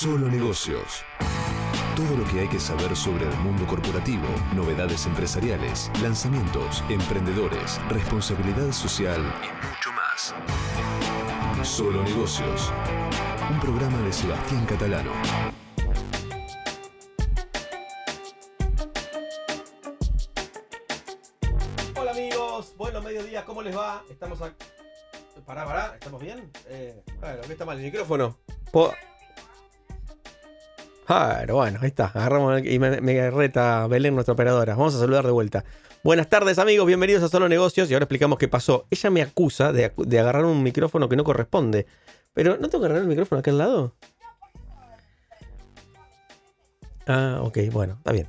Solo negocios. Todo lo que hay que saber sobre el mundo corporativo, novedades empresariales, lanzamientos, emprendedores, responsabilidad social y mucho más. Solo negocios. Un programa de Sebastián Catalano. Hola amigos, bueno mediodía, ¿cómo les va? Estamos acá. Pará, pará, ¿estamos bien? Eh, bueno, ¿qué está mal el micrófono? Claro, bueno, ahí está. Agarramos y me, me reta Belén, nuestra operadora. Vamos a saludar de vuelta. Buenas tardes, amigos. Bienvenidos a Solo Negocios. Y ahora explicamos qué pasó. Ella me acusa de, de agarrar un micrófono que no corresponde. Pero, ¿no tengo que agarrar el micrófono acá al lado? Ah, ok, bueno, está bien.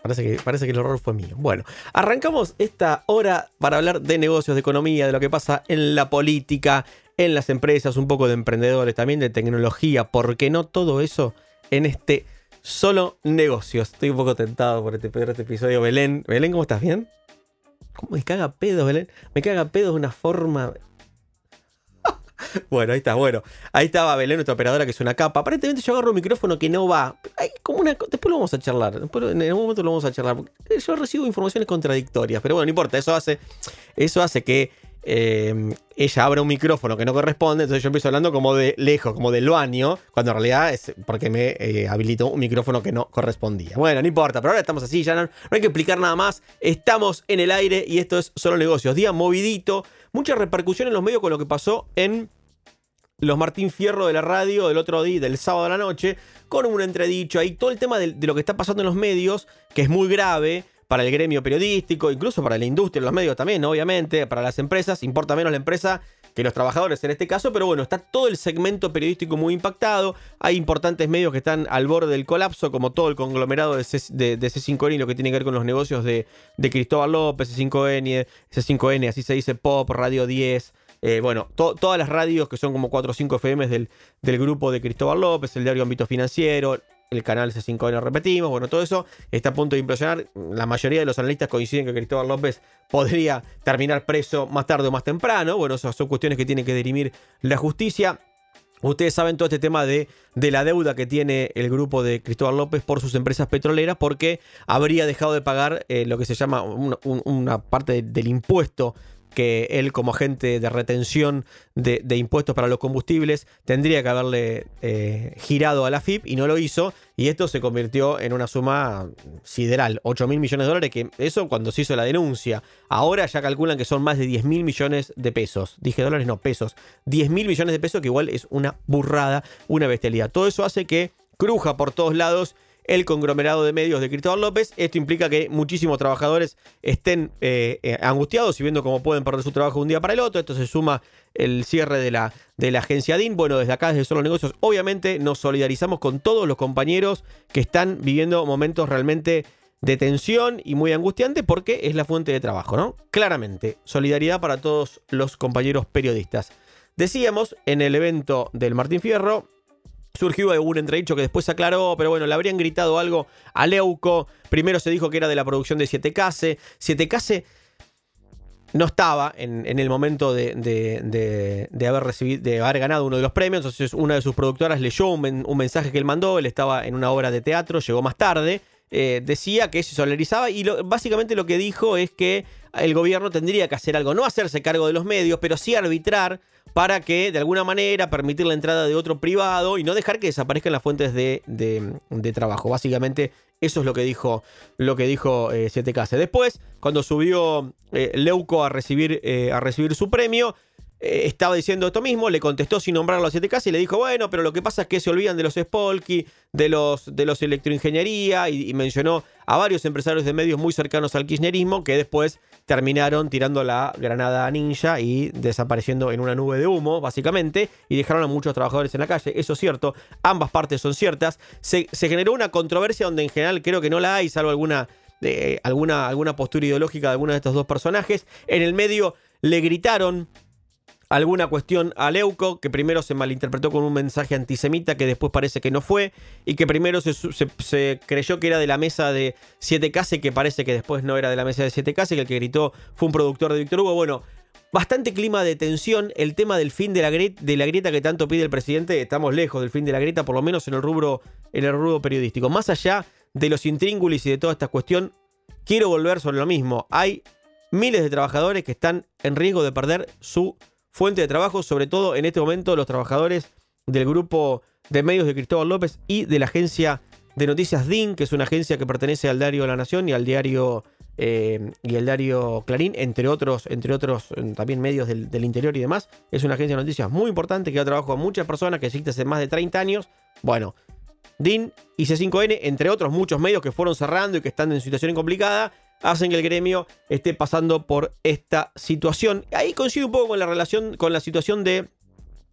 Parece que, parece que el error fue mío. Bueno, arrancamos esta hora para hablar de negocios, de economía, de lo que pasa en la política, en las empresas, un poco de emprendedores, también de tecnología, porque no todo eso en este solo negocios. Estoy un poco tentado por este, por este episodio. Belén, Belén, ¿cómo estás? ¿Bien? ¿Cómo me caga pedo, Belén? Me caga pedo de una forma bueno, ahí está, bueno. Ahí estaba Belén, nuestra operadora, que es una capa. Aparentemente yo agarro un micrófono que no va. Hay como una, después lo vamos a charlar. Después, en algún momento lo vamos a charlar. Yo recibo informaciones contradictorias. Pero bueno, no importa. Eso hace, eso hace que eh, ella abra un micrófono que no corresponde. Entonces yo empiezo hablando como de lejos, como del baño. Cuando en realidad es porque me eh, habilitó un micrófono que no correspondía. Bueno, no importa. Pero ahora estamos así. Ya no, no hay que explicar nada más. Estamos en el aire y esto es solo negocios. Día movidito. Mucha repercusión en los medios con lo que pasó en los Martín Fierro de la radio del otro día, del sábado a la noche, con un entredicho ahí, todo el tema de lo que está pasando en los medios, que es muy grave para el gremio periodístico, incluso para la industria, los medios también, obviamente, para las empresas, importa menos la empresa que los trabajadores en este caso, pero bueno, está todo el segmento periodístico muy impactado, hay importantes medios que están al borde del colapso, como todo el conglomerado de, C- de- de C5N y lo que tiene que ver con los negocios de, Cristóbal López, C5N, C5N, así se dice Pop, Radio 10, eh, bueno, to- todas las radios que son como 4 o 5 FM del, del grupo de Cristóbal López, el diario Ámbito Financiero, el canal C5N repetimos, bueno, todo eso está a punto de implosionar. La mayoría de los analistas coinciden que Cristóbal López podría terminar preso más tarde o más temprano. Bueno, esas son cuestiones que tiene que dirimir la justicia. Ustedes saben todo este tema de, de la deuda que tiene el grupo de Cristóbal López por sus empresas petroleras porque habría dejado de pagar eh, lo que se llama una, un- una parte de- del impuesto que él como agente de retención de, impuestos para los combustibles tendría que haberle eh, girado a la FIP y no lo hizo y esto se convirtió en una suma sideral, 8 mil millones de dólares, que eso cuando se hizo la denuncia. Ahora ya calculan que son más de 10 mil millones de pesos. Dije dólares, no, pesos. 10 mil millones de pesos que igual es una burrada, una bestialidad. Todo eso hace que cruja por todos lados el conglomerado de medios de Cristóbal López. Esto implica que muchísimos trabajadores estén eh, eh, angustiados y viendo cómo pueden perder su trabajo de un día para el otro. Esto se suma el cierre de la, de la agencia DIN. Bueno, desde acá, desde Solo Negocios, obviamente nos solidarizamos con todos los compañeros que están viviendo momentos realmente de tensión y muy angustiante porque es la fuente de trabajo, ¿no? Claramente, solidaridad para todos los compañeros periodistas. Decíamos en el evento del Martín Fierro, surgió algún entredicho que después aclaró, pero bueno, le habrían gritado algo a Leuco. Primero se dijo que era de la producción de 7K. 7K no estaba en, en el momento de, de- de- de haber recibido, de haber ganado uno de los premios. Entonces, una de sus productoras leyó un, un mensaje que él mandó. Él estaba en una obra de teatro, llegó más tarde. Eh, decía que se solidarizaba y lo- básicamente lo que dijo es que el gobierno tendría que hacer algo, no hacerse cargo de los medios, pero sí arbitrar para que de alguna manera permitir la entrada de otro privado y no dejar que desaparezcan las fuentes de, de- trabajo. Básicamente eso es lo que dijo, lo que dijo eh, 7K. Después, cuando subió eh, Leuco a recibir, eh, a recibir su premio, eh, estaba diciendo esto mismo, le contestó sin nombrarlo a 7K y le dijo, bueno, pero lo que pasa es que se olvidan de los Spolky, de los, de los electroingeniería y, mencionó a varios empresarios de medios muy cercanos al kirchnerismo que después terminaron tirando la granada ninja y desapareciendo en una nube de humo, básicamente, y dejaron a muchos trabajadores en la calle. Eso es cierto, ambas partes son ciertas. Se, se generó una controversia donde en general creo que no la hay, salvo alguna, eh, alguna, alguna postura ideológica de alguno de estos dos personajes. En el medio le gritaron alguna cuestión a Leuco, que primero se malinterpretó con un mensaje antisemita que después parece que no fue, y que primero se, creyó que era de la mesa de 7K, que parece que después no era de la mesa de 7K, que el que gritó fue un productor de Víctor Hugo. Bueno, bastante clima de tensión. El tema del fin de la, de la grieta que tanto pide el presidente, estamos lejos del fin de la grieta, por lo menos en el rubro, en el rubro periodístico. Más allá de los intríngulis y de toda esta cuestión, quiero volver sobre lo mismo. Hay miles de trabajadores que están en riesgo de perder su fuente de trabajo, sobre todo en este momento los trabajadores del grupo de medios de Cristóbal López y de la agencia de noticias DIN, que es una agencia que pertenece al diario La Nación y al diario eh, y el diario Clarín, entre otros, entre otros eh, también medios del, interior y demás. Es una agencia de noticias muy importante que da trabajo a muchas personas que existe hace más de 30 años. Bueno, DIN y C5N, entre otros muchos medios que fueron cerrando y que están en situación complicada, hacen que el gremio esté pasando por esta situación. Ahí coincide un poco con la relación, con la situación de,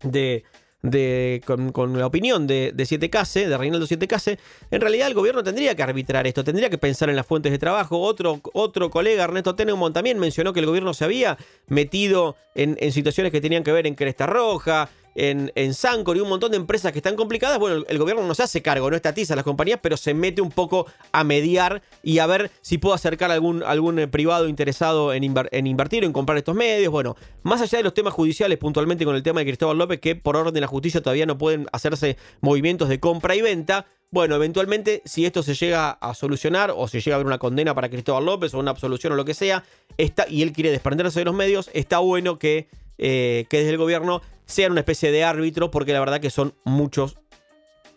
de de, con, la opinión de, de 7Case, de Reinaldo 7Case, en realidad el gobierno tendría que arbitrar esto, tendría que pensar en las fuentes de trabajo. Otro, otro colega, Ernesto Tenenbaum, también mencionó que el gobierno se había metido en, en situaciones que tenían que ver en Cresta Roja, en, en Sancor y un montón de empresas que están complicadas, bueno, el, gobierno no se hace cargo, no estatiza las compañías, pero se mete un poco a mediar y a ver si puedo acercar a algún, algún eh, privado interesado en, en invertir o en comprar estos medios. Bueno, más allá de los temas judiciales, puntualmente con el tema de Cristóbal López, que por orden de la justicia todavía no pueden hacerse movimientos de compra y venta. Bueno, eventualmente, si esto se llega a solucionar o si llega a haber una condena para Cristóbal López o una absolución o lo que sea, está, y él quiere desprenderse de los medios, está bueno que, eh, que desde el gobierno sean una especie de árbitro, porque la verdad que son muchos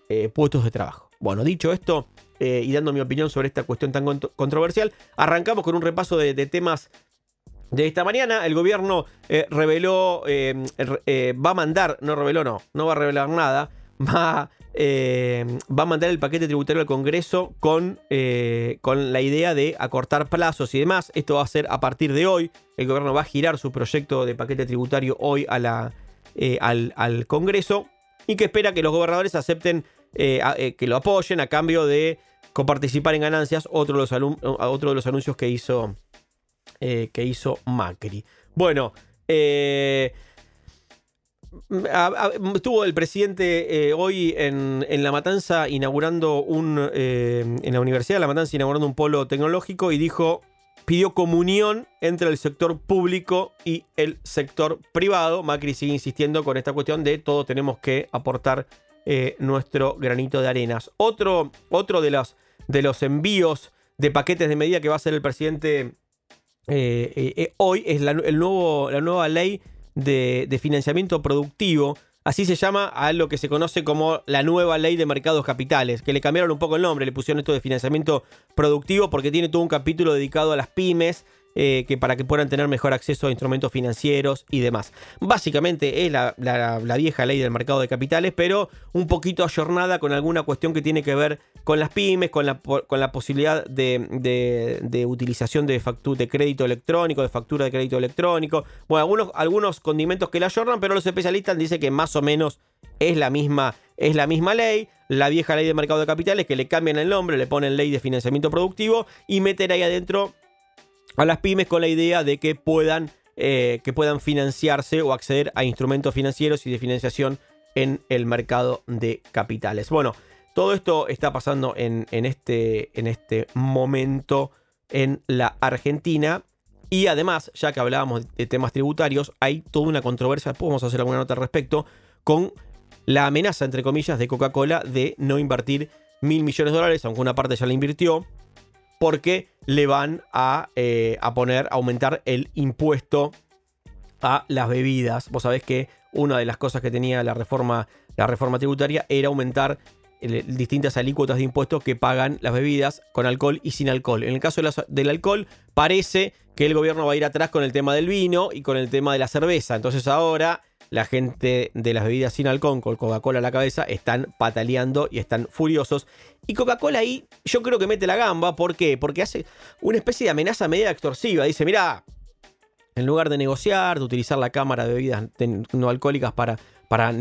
eh, puestos de trabajo. Bueno, dicho esto, eh, y dando mi opinión sobre esta cuestión tan controversial, arrancamos con un repaso de, temas de esta mañana. El gobierno eh, reveló, va a mandar, no reveló, no, no va a revelar nada, va, va a mandar el paquete tributario al Congreso con, con la idea de acortar plazos y demás. Esto va a ser a partir de hoy. El gobierno va a girar su proyecto de paquete tributario hoy a la, eh, al, Congreso y que espera que los gobernadores acepten eh, eh, que lo apoyen a cambio de coparticipar en ganancias, otro de los, anuncios que hizo, que hizo Macri. Bueno, estuvo el presidente hoy en, en, La Matanza inaugurando un. en la Universidad de La Matanza inaugurando un polo tecnológico y dijo: pidió comunión entre el sector público y el sector privado. Macri sigue insistiendo con esta cuestión de todos tenemos que aportar eh, nuestro granito de arenas. Otro, otro de, los, de los envíos de paquetes de medida que va a hacer el presidente eh, eh, hoy es la, el nuevo, la nueva ley de, de financiamiento productivo Así se llama a lo que se conoce como la nueva ley de mercados capitales, que le cambiaron un poco el nombre, le pusieron esto de financiamiento productivo porque tiene todo un capítulo dedicado a las pymes eh, que para que puedan tener mejor acceso a instrumentos financieros y demás. Básicamente es la, vieja ley del mercado de capitales, pero un poquito ayornada con alguna cuestión que tiene que ver con las pymes, con la, con la posibilidad de, utilización de, de crédito electrónico, de factura de crédito electrónico. Bueno, algunos, algunos condimentos que la ayornan, pero los especialistas dicen que más o menos es la misma, es la misma ley la vieja ley de mercado de capitales que le cambian el nombre, le ponen ley de financiamiento productivo y meten ahí adentro a las pymes con la idea de que puedan, eh, que puedan financiarse o acceder a instrumentos financieros y de financiación en el mercado de capitales. Bueno, todo esto está pasando en, este, en este momento en la Argentina. Y además, ya que hablábamos de temas tributarios, hay toda una controversia, podemos hacer alguna nota al respecto, con la amenaza, entre comillas, de Coca-Cola de no invertir mil millones de dólares, aunque una parte ya la invirtió, porque le van a, eh, a poner, a aumentar el impuesto a las bebidas. Vos sabés que una de las cosas que tenía la reforma, la reforma tributaria era aumentar distintas alícuotas de impuestos que pagan las bebidas con alcohol y sin alcohol. En el caso del alcohol, parece que el gobierno va a ir atrás con el tema del vino y con el tema de la cerveza. Entonces ahora la gente de las bebidas sin alcohol con Coca-Cola a la cabeza están pataleando y están furiosos. Y Coca-Cola ahí yo creo que mete la gamba. ¿Por qué? Porque hace una especie de amenaza media extorsiva. Dice, mira, en lugar de negociar, de utilizar la cámara de bebidas no alcohólicas para, para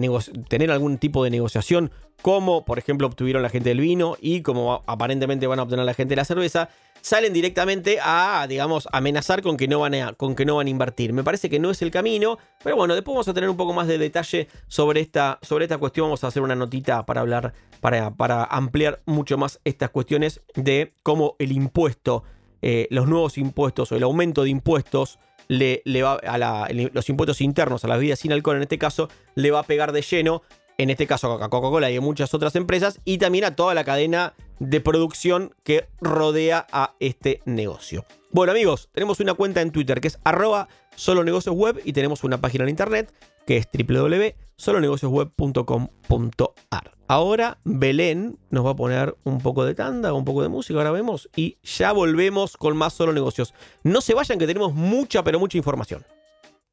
tener algún tipo de negociación, como por ejemplo obtuvieron la gente del vino y como aparentemente van a obtener la gente de la cerveza, salen directamente a, digamos, amenazar con que, no van a, con que no van a invertir. Me parece que no es el camino, pero bueno, después vamos a tener un poco más de detalle sobre esta, sobre esta cuestión. Vamos a hacer una notita para hablar, para, para ampliar mucho más estas cuestiones de cómo el impuesto, eh, los nuevos impuestos o el aumento de impuestos le, le va a la- los impuestos internos a las bebidas sin alcohol, en este caso, le va a pegar de lleno, en este caso a Coca-Cola y a muchas otras empresas, y también a toda la cadena de producción que rodea a este negocio. Bueno amigos, tenemos una cuenta en Twitter que es arroba solo web y tenemos una página en internet que es www.solonegociosweb.com.ar. Ahora Belén nos va a poner un poco de tanda, un poco de música, ahora vemos, y ya volvemos con más solo negocios. No se vayan que tenemos mucha, pero mucha información.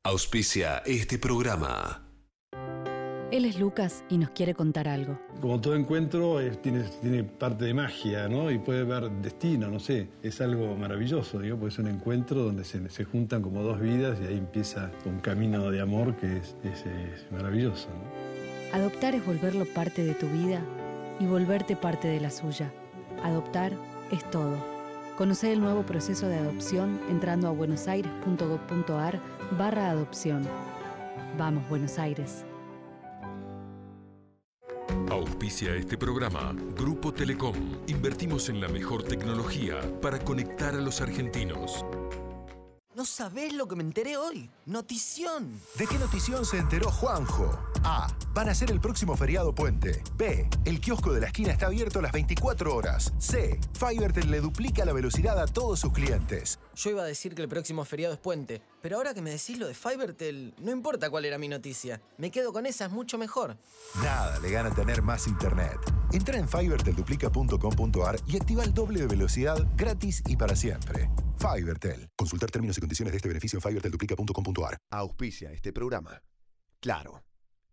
Auspicia este programa. Él es Lucas y nos quiere contar algo. Como todo encuentro tiene, tiene parte de magia, ¿no? Y puede haber destino, no sé. Es algo maravilloso, digo, porque es un encuentro donde se, se juntan como dos vidas y ahí empieza un camino de amor que es, es- es maravilloso, ¿no? Adoptar es volverlo parte de tu vida y volverte parte de la suya. Adoptar es todo. Conocer el nuevo proceso de adopción entrando a buenosaires.gov.ar barra adopción. Vamos, Buenos Aires. Auspicia este programa Grupo Telecom. Invertimos en la mejor tecnología para conectar a los argentinos. No sabés lo que me enteré hoy. Notición. ¿De qué notición se enteró Juanjo? A. Van a ser el próximo feriado puente. B. El kiosco de la esquina está abierto las 24 horas. C. Fivertel le duplica la velocidad a todos sus clientes. Yo iba a decir que el próximo feriado es puente, pero ahora que me decís lo de Fivertel, no importa cuál era mi noticia. Me quedo con esa, es mucho mejor. Nada le gana tener más internet. Entra en fivertelduplica.com.ar y activa el doble de velocidad gratis y para siempre. Fivertel. Consultar términos y condiciones de este beneficio en fivertelduplica.com.ar. Auspicia este programa. Claro,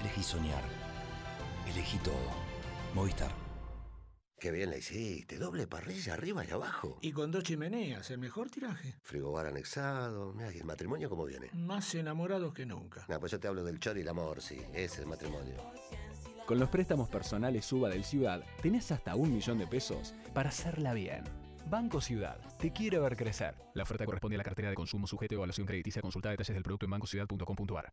elegí soñar, elegí todo. Movistar. Qué bien la hiciste. Doble parrilla arriba y abajo. Y con dos chimeneas, el mejor tiraje. Frigobar anexado. Mira, ¿y el matrimonio cómo viene? Más enamorados que nunca. No, pues yo te hablo del chor y el amor, sí. Ese es el matrimonio. Con los préstamos personales Suba del Ciudad, tenés hasta un millón de pesos para hacerla bien. Banco Ciudad, te quiere ver crecer. La oferta corresponde a la cartera de consumo sujeto a evaluación crediticia. Consulta detalles del producto en bancociudad.com.ar.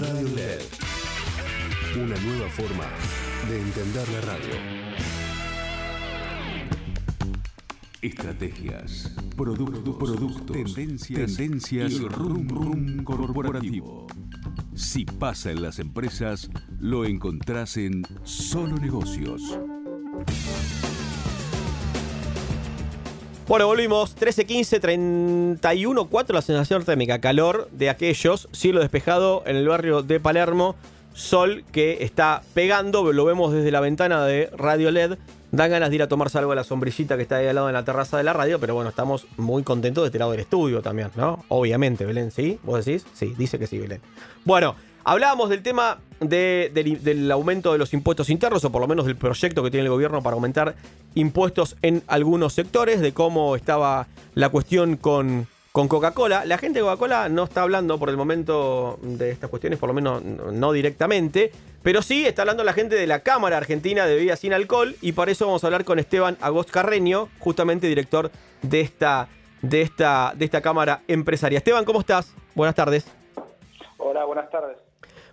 Radio LED. Una nueva forma de entender la radio. Estrategias, productos, productos, tendencias, tendencias y rum rum corporativo. Si pasa en las empresas, lo encontrás en Solo Negocios. Bueno, volvimos. 13, 15, 31, 4 la sensación térmica. Calor de aquellos. Cielo despejado en el barrio de Palermo. Sol que está pegando. Lo vemos desde la ventana de Radio LED. Dan ganas de ir a tomarse algo a la sombrillita que está ahí al lado en la terraza de la radio. Pero bueno, estamos muy contentos de este lado del estudio también, ¿no? Obviamente, Belén, ¿sí? ¿Vos decís? Sí, dice que sí, Belén. Bueno, hablábamos del tema de- del, aumento de los impuestos internos, o por lo menos del proyecto que tiene el gobierno para aumentar impuestos en algunos sectores, de cómo estaba la cuestión con, con Coca-Cola. La gente de Coca-Cola no está hablando por el momento de estas cuestiones, por lo menos no, no directamente, pero sí está hablando la gente de la Cámara Argentina de Bebidas Sin Alcohol, y para eso vamos a hablar con Esteban Agost Carreño, justamente director de esta de esta, de esta Cámara Empresaria. Esteban, ¿cómo estás? Buenas tardes. Hola, buenas tardes.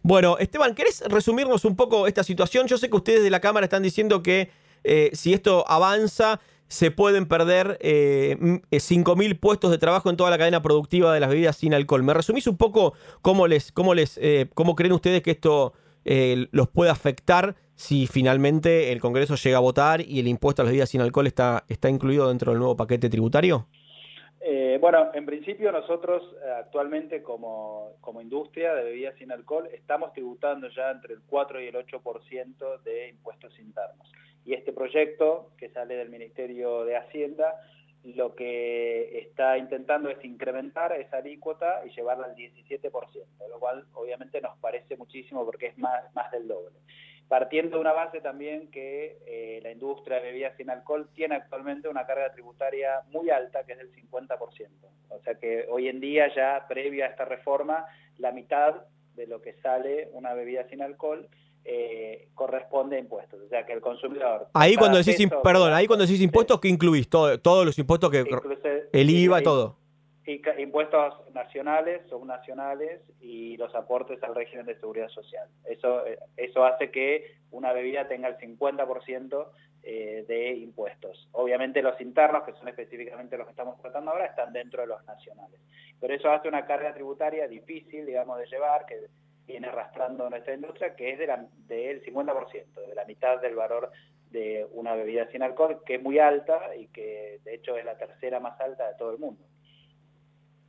Bueno, Esteban, ¿querés resumirnos un poco esta situación? Yo sé que ustedes de la Cámara están diciendo que eh, si esto avanza, se pueden perder eh, 5.000 puestos de trabajo en toda la cadena productiva de las bebidas sin alcohol. ¿Me resumís un poco cómo, les, cómo, les, eh, cómo creen ustedes que esto eh, los puede afectar si finalmente el Congreso llega a votar y el impuesto a las bebidas sin alcohol está, está incluido dentro del nuevo paquete tributario? Eh, bueno, en principio nosotros eh, actualmente como, como industria de bebidas sin alcohol estamos tributando ya entre el 4 y el 8% de impuestos internos. Y este proyecto que sale del Ministerio de Hacienda lo que está intentando es incrementar esa alícuota y llevarla al 17%, lo cual obviamente nos parece muchísimo porque es más, más del doble partiendo de una base también que eh, la industria de bebidas sin alcohol tiene actualmente una carga tributaria muy alta, que es del 50%. O sea que hoy en día ya, previa a esta reforma, la mitad de lo que sale una bebida sin alcohol eh, corresponde a impuestos. O sea que el consumidor... Ahí cuando decís, perdón, ahí cuando decís impuestos, ¿qué incluís? Todo, todos los impuestos que... el IVA, todo impuestos nacionales, subnacionales y los aportes al régimen de seguridad social. Eso, eh, eso hace que una bebida tenga el 50% eh, de impuestos. Obviamente los internos, que son específicamente los que estamos tratando ahora, están dentro de los nacionales. Pero eso hace una carga tributaria difícil, digamos, de llevar, que viene arrastrando nuestra industria, que es de del 50%, de la mitad del valor de una bebida sin alcohol, que es muy alta y que de hecho es la tercera más alta de todo el mundo.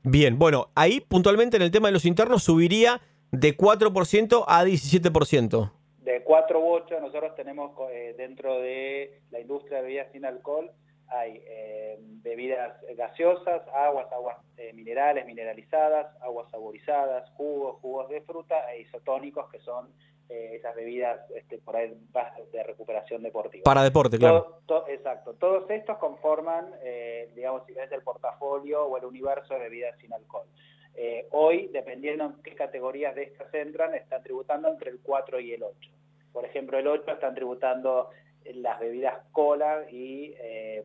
Bien, bueno, ahí puntualmente en el tema de los internos subiría de 4% a 17%. De 4 u 8 nosotros tenemos eh, dentro de la industria de bebidas sin alcohol, hay eh, bebidas gaseosas, aguas, aguas eh, minerales, mineralizadas, aguas saborizadas, jugos, jugos de fruta e isotónicos que son eh, esas bebidas este, por ahí de recuperación deportiva. Para deporte, claro. exacto. Todos estos conforman, eh, digamos, si es el portafolio o el universo de bebidas sin alcohol. Eh, hoy, dependiendo en qué categorías de estas entran, están tributando entre el 4 y el 8. Por ejemplo, el 8 están tributando las bebidas cola y,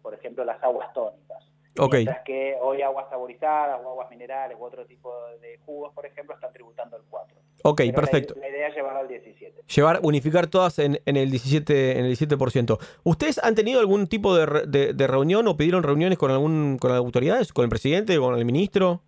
por ejemplo, las aguas tónicas. Okay. Mientras que hoy aguas saborizadas o aguas minerales u otro tipo de jugos, por ejemplo, están tributando el 4. Ok, perfecto. La, idea es llevar al 17. Llevar, unificar todas en, el 17%. En el 17%. ¿Ustedes han tenido algún tipo de, de, reunión o pidieron reuniones con algún con las autoridades, con el presidente, con el ministro?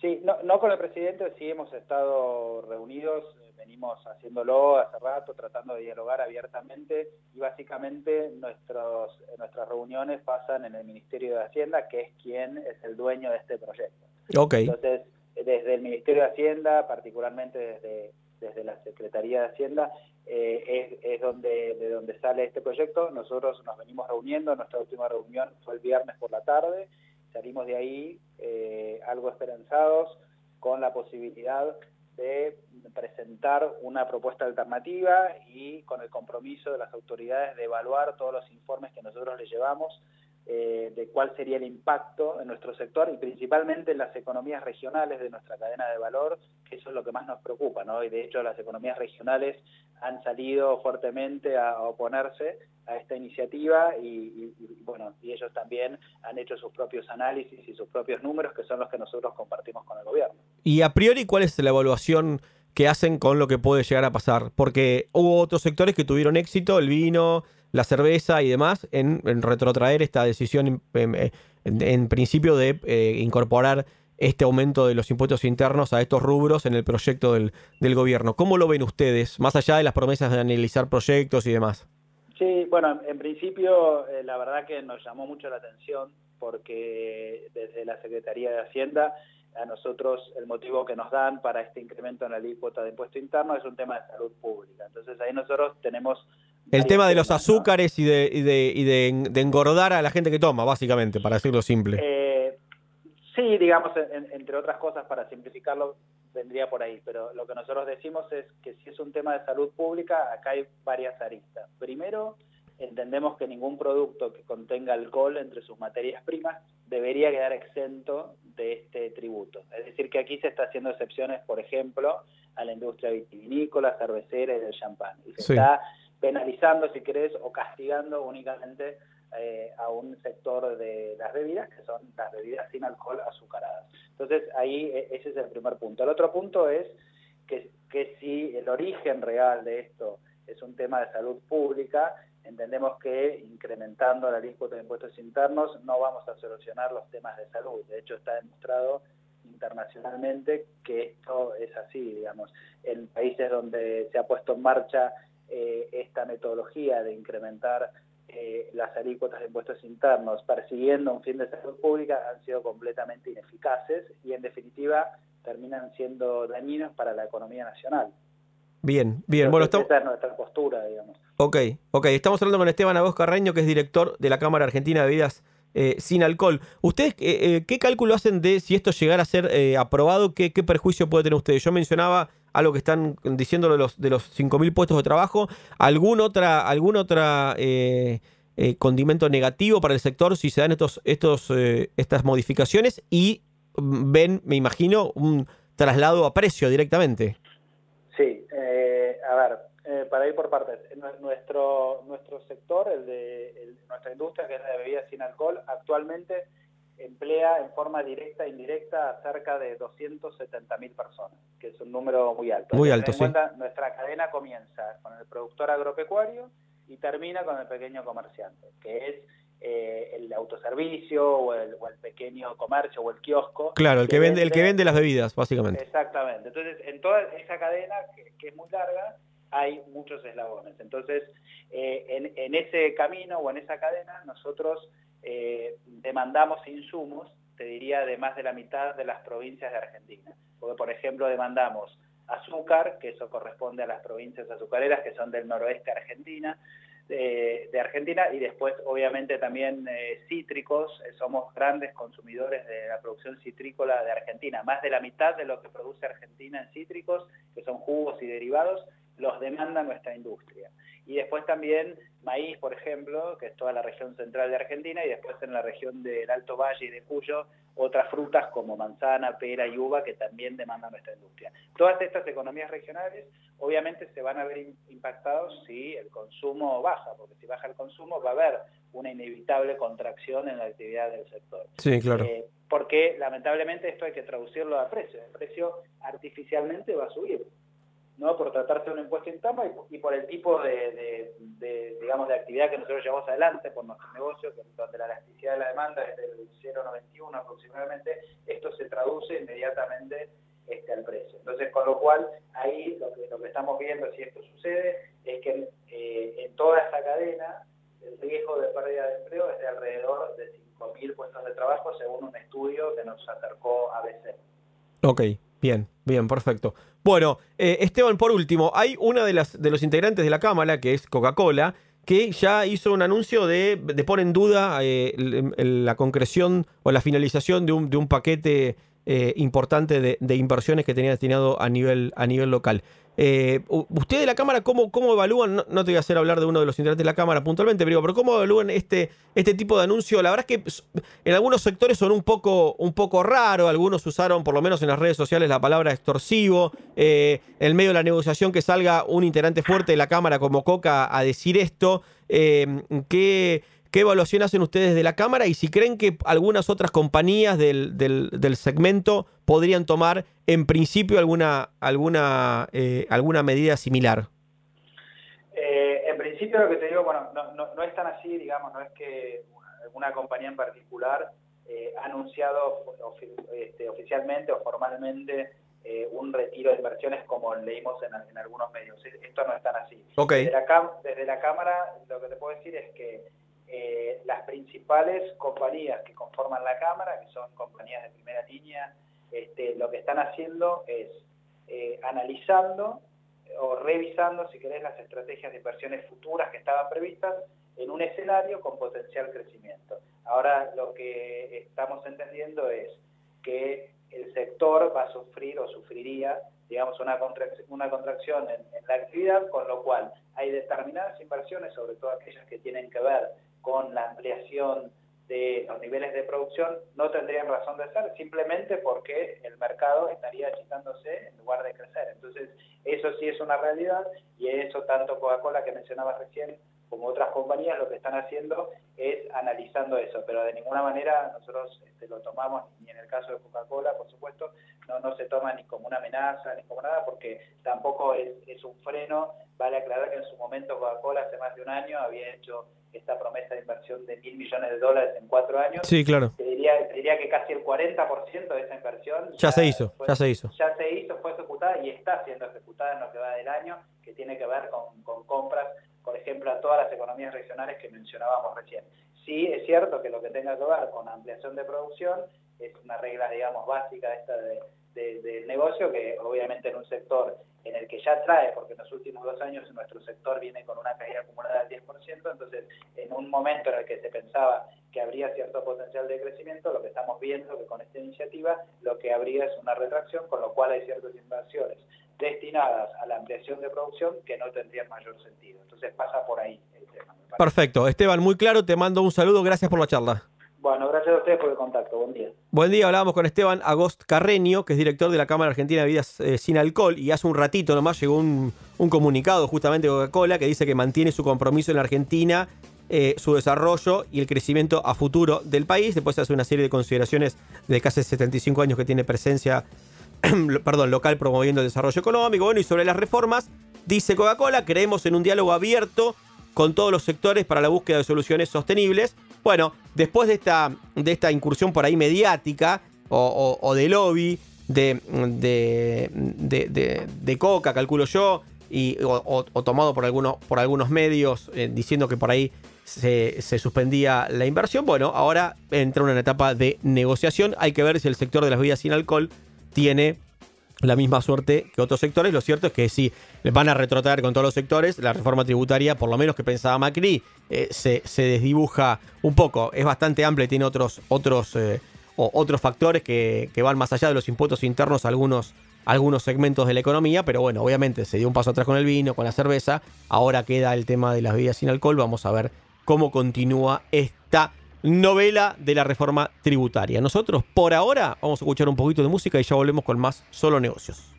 Sí, no, no con el presidente, sí hemos estado reunidos venimos haciéndolo hace rato, tratando de dialogar abiertamente y básicamente nuestros, nuestras reuniones pasan en el Ministerio de Hacienda, que es quien es el dueño de este proyecto. Okay. Entonces, desde el Ministerio de Hacienda, particularmente desde, desde la Secretaría de Hacienda, eh, es, es, donde, de donde sale este proyecto. Nosotros nos venimos reuniendo, nuestra última reunión fue el viernes por la tarde, salimos de ahí eh, algo esperanzados con la posibilidad de presentar una propuesta alternativa y con el compromiso de las autoridades de evaluar todos los informes que nosotros les llevamos eh, de cuál sería el impacto en nuestro sector y principalmente en las economías regionales de nuestra cadena de valor, que eso es lo que más nos preocupa, ¿no? Y de hecho las economías regionales han salido fuertemente a, oponerse a esta iniciativa y, bueno, y ellos también han hecho sus propios análisis y sus propios números, que son los que nosotros compartimos con el gobierno. Y a priori, ¿cuál es la evaluación que hacen con lo que puede llegar a pasar? Porque hubo otros sectores que tuvieron éxito, el vino, la cerveza y demás en, retrotraer esta decisión en, principio de eh, incorporar este aumento de los impuestos internos a estos rubros en el proyecto del, gobierno. ¿Cómo lo ven ustedes, más allá de las promesas de analizar proyectos y demás? Sí, bueno, en principio eh, la verdad que nos llamó mucho la atención porque desde la Secretaría de Hacienda a nosotros el motivo que nos dan para este incremento en la alícuota de impuesto interno es un tema de salud pública. Entonces ahí nosotros tenemos el tema de los azúcares y, de, y, de, y de, engordar a la gente que toma, básicamente, para decirlo simple. Eh, sí, digamos, entre otras cosas, para simplificarlo, vendría por ahí. Pero lo que nosotros decimos es que si es un tema de salud pública, acá hay varias aristas. Primero, entendemos que ningún producto que contenga alcohol entre sus materias primas debería quedar exento de este tributo. Es decir, que aquí se está haciendo excepciones, por ejemplo, a la industria vitivinícola, cervecera y del champán. Y se está penalizando, si querés, o castigando únicamente eh, a un sector de las bebidas, que son las bebidas sin alcohol azucaradas. Entonces, ahí e, ese es el primer punto. El otro punto es que, que si el origen real de esto es un tema de salud pública, entendemos que incrementando la alícuota de impuestos internos no vamos a solucionar los temas de salud. De hecho, está demostrado internacionalmente que esto es así, digamos. En países donde se ha puesto en marcha eh, esta metodología de incrementar eh, las alícuotas de impuestos internos persiguiendo un fin de salud pública han sido completamente ineficaces y en definitiva terminan siendo dañinos para la economía nacional. Bien, bien. bueno, estamos... Esa es nuestra postura, digamos. Ok, ok. Estamos hablando con Esteban Agos Carreño, que es director de la Cámara Argentina de Bebidas eh, sin alcohol. ¿Ustedes eh, eh, qué cálculo hacen de si esto llegara a ser aprobado? ¿qué, ¿Qué perjuicio puede tener ustedes? Yo mencionaba algo que están diciendo de los, de los 5.000 puestos de trabajo. ¿Algún otra, algún otra condimento negativo para el sector si se dan estos, estos, estas modificaciones? Y mm, ven, me imagino, un traslado a precio directamente. Sí, a ver, eh, para ir por partes, nuestro, nuestro sector, el de nuestra industria, que es la de bebidas sin alcohol, actualmente emplea en forma directa e indirecta a cerca de 270.000 personas, que es un número muy alto. Muy alto, sí. nuestra cadena comienza con el productor agropecuario y termina con el pequeño comerciante, que es eh, el autoservicio o el, pequeño comercio o el kiosco. Claro, el que, vende, el que vende las bebidas, básicamente. Exactamente. Entonces, en toda esa cadena, que es muy larga, hay muchos eslabones. Entonces, eh, en, ese camino o en esa cadena, nosotros eh, demandamos insumos, te diría, de más de la mitad de las provincias de Argentina. Porque, por ejemplo, demandamos azúcar, que eso corresponde a las provincias azucareras que son del noroeste de Argentina, de, Argentina, y después, obviamente, también eh, cítricos. somos grandes consumidores de la producción citrícola de Argentina. Más de la mitad de lo que produce Argentina en cítricos, que son jugos y derivados, los demanda nuestra industria. Y después también maíz, por ejemplo, que es toda la región central de Argentina, y después en la región del Alto Valle y de Cuyo, otras frutas como manzana, pera y uva que también demandan nuestra industria. Todas estas economías regionales obviamente se van a ver impactados si el consumo baja, porque si baja el consumo va a haber una inevitable contracción en la actividad del sector. Sí, claro. Eh, porque lamentablemente esto hay que traducirlo a precio. El precio artificialmente va a subir. ¿No? por tratarse de un impuesto interno y, por el tipo de, digamos, de actividad que nosotros llevamos adelante por nuestro negocio, donde la elasticidad de la demanda es del 0,91 aproximadamente, esto se traduce inmediatamente este, al precio. Entonces, con lo cual, ahí lo que, lo que estamos viendo, si esto sucede, es que eh, en toda esta cadena, el riesgo de pérdida de empleo es de alrededor de 5.000 puestos de trabajo, según un estudio que nos acercó ABC. Ok, bien, bien, perfecto. Bueno, eh, Esteban, por último, hay una de, las, de los integrantes de la Cámara, que es Coca-Cola, que ya hizo un anuncio de, de poner en duda eh, la concreción o la finalización de un, de un paquete eh, importante de, inversiones que tenía destinado a nivel, a nivel local. Eh, ¿Ustedes de la Cámara cómo, cómo evalúan? No, te voy a hacer hablar de uno de los integrantes de la Cámara puntualmente, pero, pero ¿cómo evalúan este, este tipo de anuncio? La verdad es que en algunos sectores son un poco, un poco raro, algunos usaron, por lo menos en las redes sociales, la palabra extorsivo. Eh, en medio de la negociación que salga un integrante fuerte de la Cámara como Coca a decir esto, eh, ¿qué, ¿qué evaluación hacen ustedes de la Cámara y si creen que algunas otras compañías del, del, del segmento podrían tomar en principio alguna, alguna, eh, alguna medida similar? Eh, en principio lo que te digo, bueno, no, no, no, es tan así, digamos, no es que alguna compañía en particular eh, ha anunciado este, oficialmente o formalmente eh, un retiro de inversiones como leímos en, en, algunos medios. Esto no es tan así. Okay. Desde, la, desde la Cámara lo que te puedo decir es que eh, las principales compañías que conforman la Cámara, que son compañías de primera línea, este, lo que están haciendo es eh, analizando o revisando, si querés, las estrategias de inversiones futuras que estaban previstas en un escenario con potencial crecimiento. Ahora lo que estamos entendiendo es que el sector va a sufrir o sufriría, digamos, una, contracción, una contracción en la actividad, con lo cual hay determinadas inversiones, sobre todo aquellas que tienen que ver con la ampliación de los niveles de producción no tendrían razón de ser, simplemente porque el mercado estaría achicándose en lugar de crecer. Entonces, eso sí es una realidad y eso tanto Coca-Cola que mencionaba recién como otras compañías lo que están haciendo es analizando eso, pero de ninguna manera nosotros este, lo tomamos, ni en el caso de Coca-Cola, por supuesto, no, no se toma ni como una amenaza, ni como nada, porque tampoco es, es un freno. Vale aclarar que en su momento Coca-Cola hace más de un año había hecho esta promesa de inversión de mil millones de dólares en cuatro años. Sí, claro. Te diría, te diría que casi el 40% de esa inversión Ya se hizo, fue- ya se hizo. Ya se hizo, fue ejecutada y está siendo ejecutada en lo que va del año, que tiene que ver con, con compras, por ejemplo, a todas las economías regionales que mencionábamos recién. Sí, es cierto que lo que tenga que ver con ampliación de producción es una regla, digamos, básica esta de, de- del negocio, que obviamente en un sector en el que ya trae, porque en los últimos dos años nuestro sector viene con una caída acumulada del 10%, entonces en un momento en el que se pensaba que habría cierto potencial de crecimiento, lo que estamos viendo que con esta iniciativa lo que habría es una retracción, con lo cual hay ciertas inversiones destinadas a la ampliación de producción que no tendrían mayor sentido. Entonces pasa por ahí el tema. Perfecto. Esteban, muy claro, te mando un saludo, gracias por la charla. Bueno, gracias a ustedes por el contacto. Buen día. Buen día, hablábamos con Esteban Agost Carreño, que es director de la Cámara Argentina de Bebidas eh, Sin Alcohol, y hace un ratito nomás llegó un, un comunicado justamente de Coca-Cola que dice que mantiene su compromiso en la Argentina, eh, su desarrollo y el crecimiento a futuro del país. Después hace una serie de consideraciones de casi 75 años que tiene presencia perdón, local promoviendo el desarrollo económico. Bueno, y sobre las reformas, dice Coca-Cola, creemos en un diálogo abierto con todos los sectores para la búsqueda de soluciones sostenibles. Bueno, después de esta, de esta incursión por ahí mediática o, de lobby de, de, de- Coca, calculo yo, y, o, tomado por algunos, por algunos medios eh, diciendo que por ahí se, se suspendía la inversión, bueno, ahora entra una etapa de negociación. Hay que ver si el sector de las bebidas sin alcohol tiene la misma suerte que otros sectores. Lo cierto es que si van a retrotraer con todos los sectores, la reforma tributaria, por lo menos que pensaba Macri, eh, se, se desdibuja un poco. Es bastante amplia y tiene otros, otros, eh, o- otros factores que, que van más allá de los impuestos internos a algunos, algunos segmentos de la economía. Pero bueno, obviamente se dio un paso atrás con el vino, con la cerveza. Ahora queda el tema de las bebidas sin alcohol. Vamos a ver cómo continúa esta novela de la reforma tributaria. Nosotros por ahora vamos a escuchar un poquito de música y ya volvemos con más solo negocios.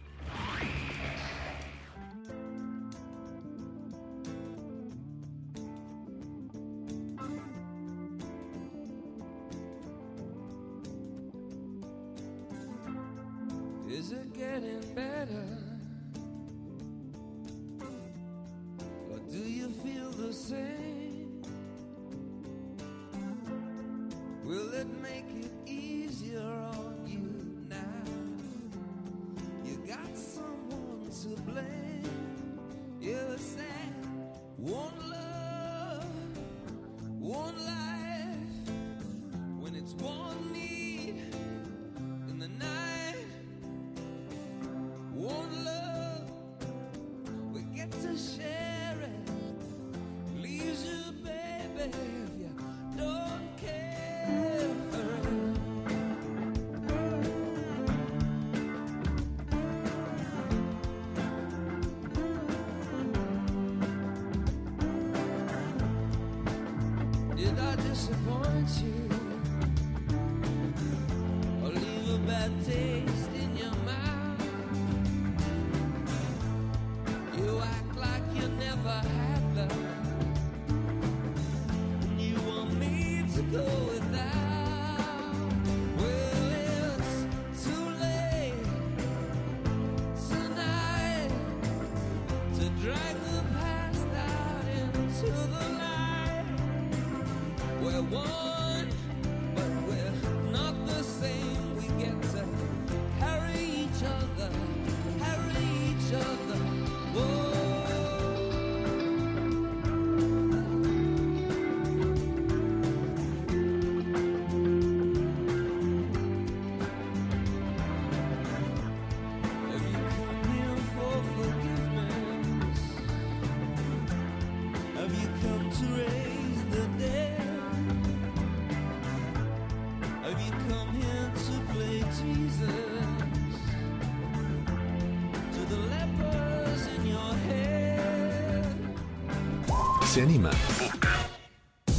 Se.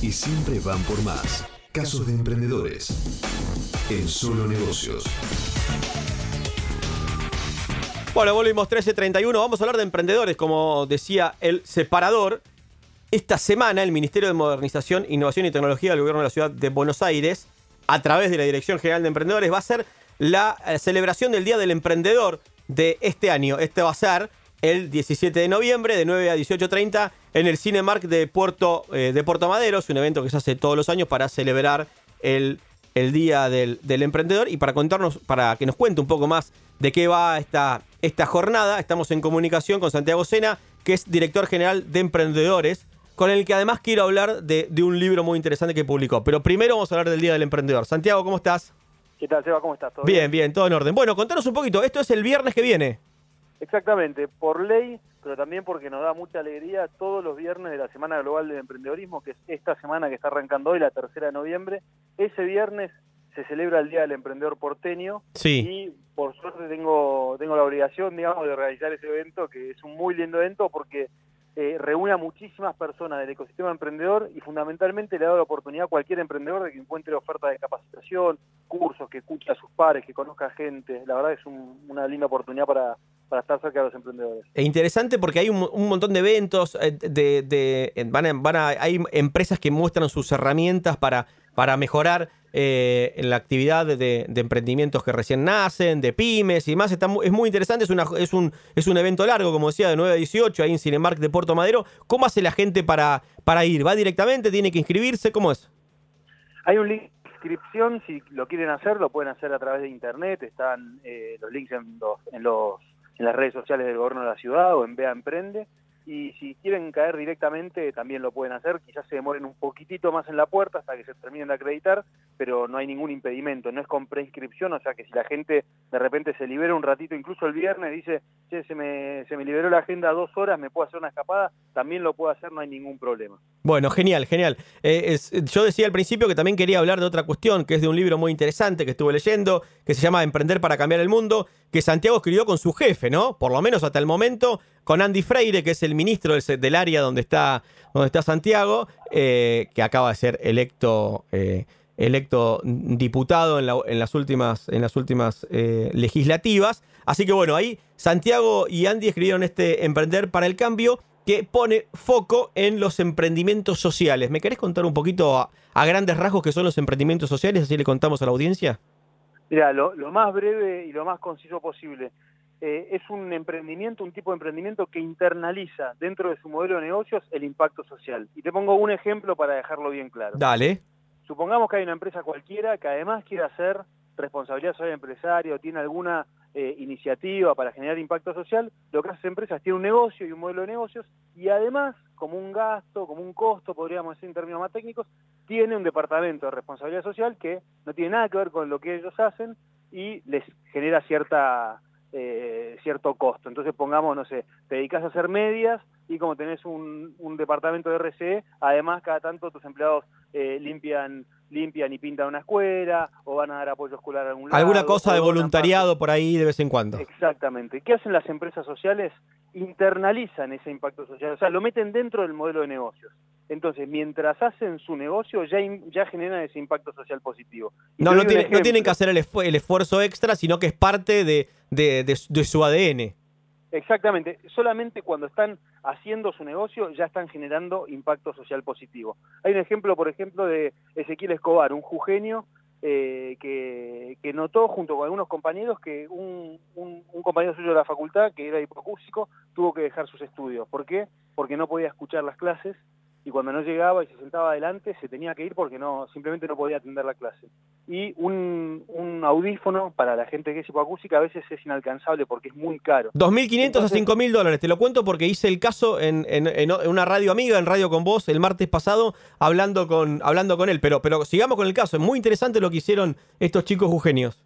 Y siempre van por más. Casos de emprendedores. En solo negocios. Bueno, volvimos 13.31. Vamos a hablar de emprendedores, como decía el separador. esta semana el Ministerio de Modernización, Innovación y Tecnología del Gobierno de la Ciudad de Buenos Aires, a través de la Dirección General de Emprendedores, va a hacer la eh, celebración del Día del Emprendedor de este año. Este va a ser el 17 de noviembre de 9 a 18.30 en el Cinemark de Puerto, eh, de Puerto Madero. Es un evento que se hace todos los años para celebrar el, el Día del, del Emprendedor y para contarnos, para que nos cuente un poco más de qué va esta, esta jornada. Estamos en comunicación con Santiago Sena, que es director general de Emprendedores, con el que además quiero hablar de, de un libro muy interesante que publicó. Pero primero vamos a hablar del Día del Emprendedor. Santiago, ¿cómo estás? ¿Qué tal, Seba? ¿Cómo estás? ¿Todo Bien, bien, todo en orden. Bueno, contanos un poquito. Esto es el viernes que viene. Exactamente, por ley, pero también porque nos da mucha alegría todos los viernes de la Semana Global del Emprendedorismo, que es esta semana que está arrancando hoy, la tercera de noviembre. Ese viernes se celebra el Día del Emprendedor Porteño. Sí. Y por suerte tengo, tengo la obligación, digamos, de realizar ese evento, que es un muy lindo evento porque eh, reúne a muchísimas personas del ecosistema emprendedor y fundamentalmente le da la oportunidad a cualquier emprendedor de que encuentre oferta de capacitación, cursos, que escuche a sus pares, que conozca gente. La verdad es un- una linda oportunidad para, para estar cerca de los emprendedores. Es interesante porque hay un, un montón de eventos, eh, de, de- van a- van a- hay empresas que muestran sus herramientas para, para mejorar eh, la actividad de, de emprendimientos que recién nacen, de pymes y. Está mu- es muy interesante, es, una, es, un, es un evento largo, como decía, de 9 a 18, ahí en Cinemark de Puerto Madero. ¿Cómo hace la gente para, para ir? ¿Va directamente? ¿Tiene que inscribirse? ¿Cómo es? Hay un link de inscripción, si lo quieren hacer, lo pueden hacer a través de internet, están eh, los links en, los, en, los, en las redes sociales del gobierno de la ciudad o en Vea Emprende, y si quieren caer directamente también lo pueden hacer, quizás se demoren un poquitito más en la puerta hasta que se terminen de acreditar, pero no hay ningún impedimento, no es con preinscripción, o sea que si la gente de repente se libera un ratito, incluso el viernes dice, che, se me, se me liberó la agenda dos horas, me puedo hacer una escapada, también lo puedo hacer, no hay ningún problema. Bueno, genial, genial. Eh, yo decía al principio que también quería hablar de otra cuestión, que es de un libro muy interesante que estuve leyendo, que se llama Emprender para cambiar el mundo, que Santiago escribió con su jefe, ¿no? Por lo menos hasta el momento, con Andy Freire, que es el ministro del, área donde está, donde está Santiago, eh, que acaba de ser electo, eh, electo diputado en, la- en las últimas, en las últimas eh, legislativas. Así que bueno, ahí Santiago y Andy escribieron este Emprender para el Cambio que pone foco en los emprendimientos sociales. ¿Me querés contar un poquito a, grandes rasgos qué son los emprendimientos sociales? Así le contamos a la audiencia. Mira, lo más breve y lo más conciso posible. Eh, es un emprendimiento, un tipo de emprendimiento que internaliza dentro de su modelo de negocios el impacto social. Y te pongo un ejemplo para dejarlo bien claro. Dale. Supongamos que hay una empresa cualquiera que además quiere hacer responsabilidad social empresario, tiene alguna eh, iniciativa para generar impacto social, lo que hace esa empresa es tiene un negocio y un modelo de negocios y además, como un gasto, como un costo, podríamos decir en términos más técnicos, tiene un departamento de responsabilidad social que no tiene nada que ver con lo que ellos hacen y les genera cierta eh, cierto costo. Entonces pongamos, no sé, te dedicas a hacer medias y como tenés un, un departamento de RCE, además cada tanto tus empleados eh, limpian limpian y pintan una escuela o van a dar apoyo escolar a algún lado. Alguna cosa de voluntariado por ahí de vez en cuando. Exactamente. ¿Qué hacen las empresas sociales? Internalizan ese impacto social, o sea, lo meten dentro del modelo de negocios. Entonces, mientras hacen su negocio, ya, ya generan ese impacto social positivo. Y No, no, tiene- no tienen que hacer el, esfu- el esfuerzo extra, sino que es parte de, de- de- de su ADN. Exactamente, solamente cuando están haciendo su negocio ya están generando impacto social positivo. Hay un ejemplo, por ejemplo, de Ezequiel Escobar, un jujeño eh, que, que notó junto con algunos compañeros que un, un- un compañero suyo de la facultad, que era hipoacúsico, tuvo que dejar sus estudios. ¿Por qué? Porque no podía escuchar las clases y cuando no llegaba y se sentaba adelante se tenía que ir porque no simplemente no podía atender la clase. Y un, un audífono para la gente que es hipoacúsica a veces es inalcanzable porque es muy caro. 2.500 a 5.000 dólares. Te lo cuento porque hice el caso en, en- en una radio amiga, en Radio con Vos, el martes pasado, hablando con, hablando con él. Pero, pero sigamos con el caso. Es muy interesante lo que hicieron estos chicos jujeños.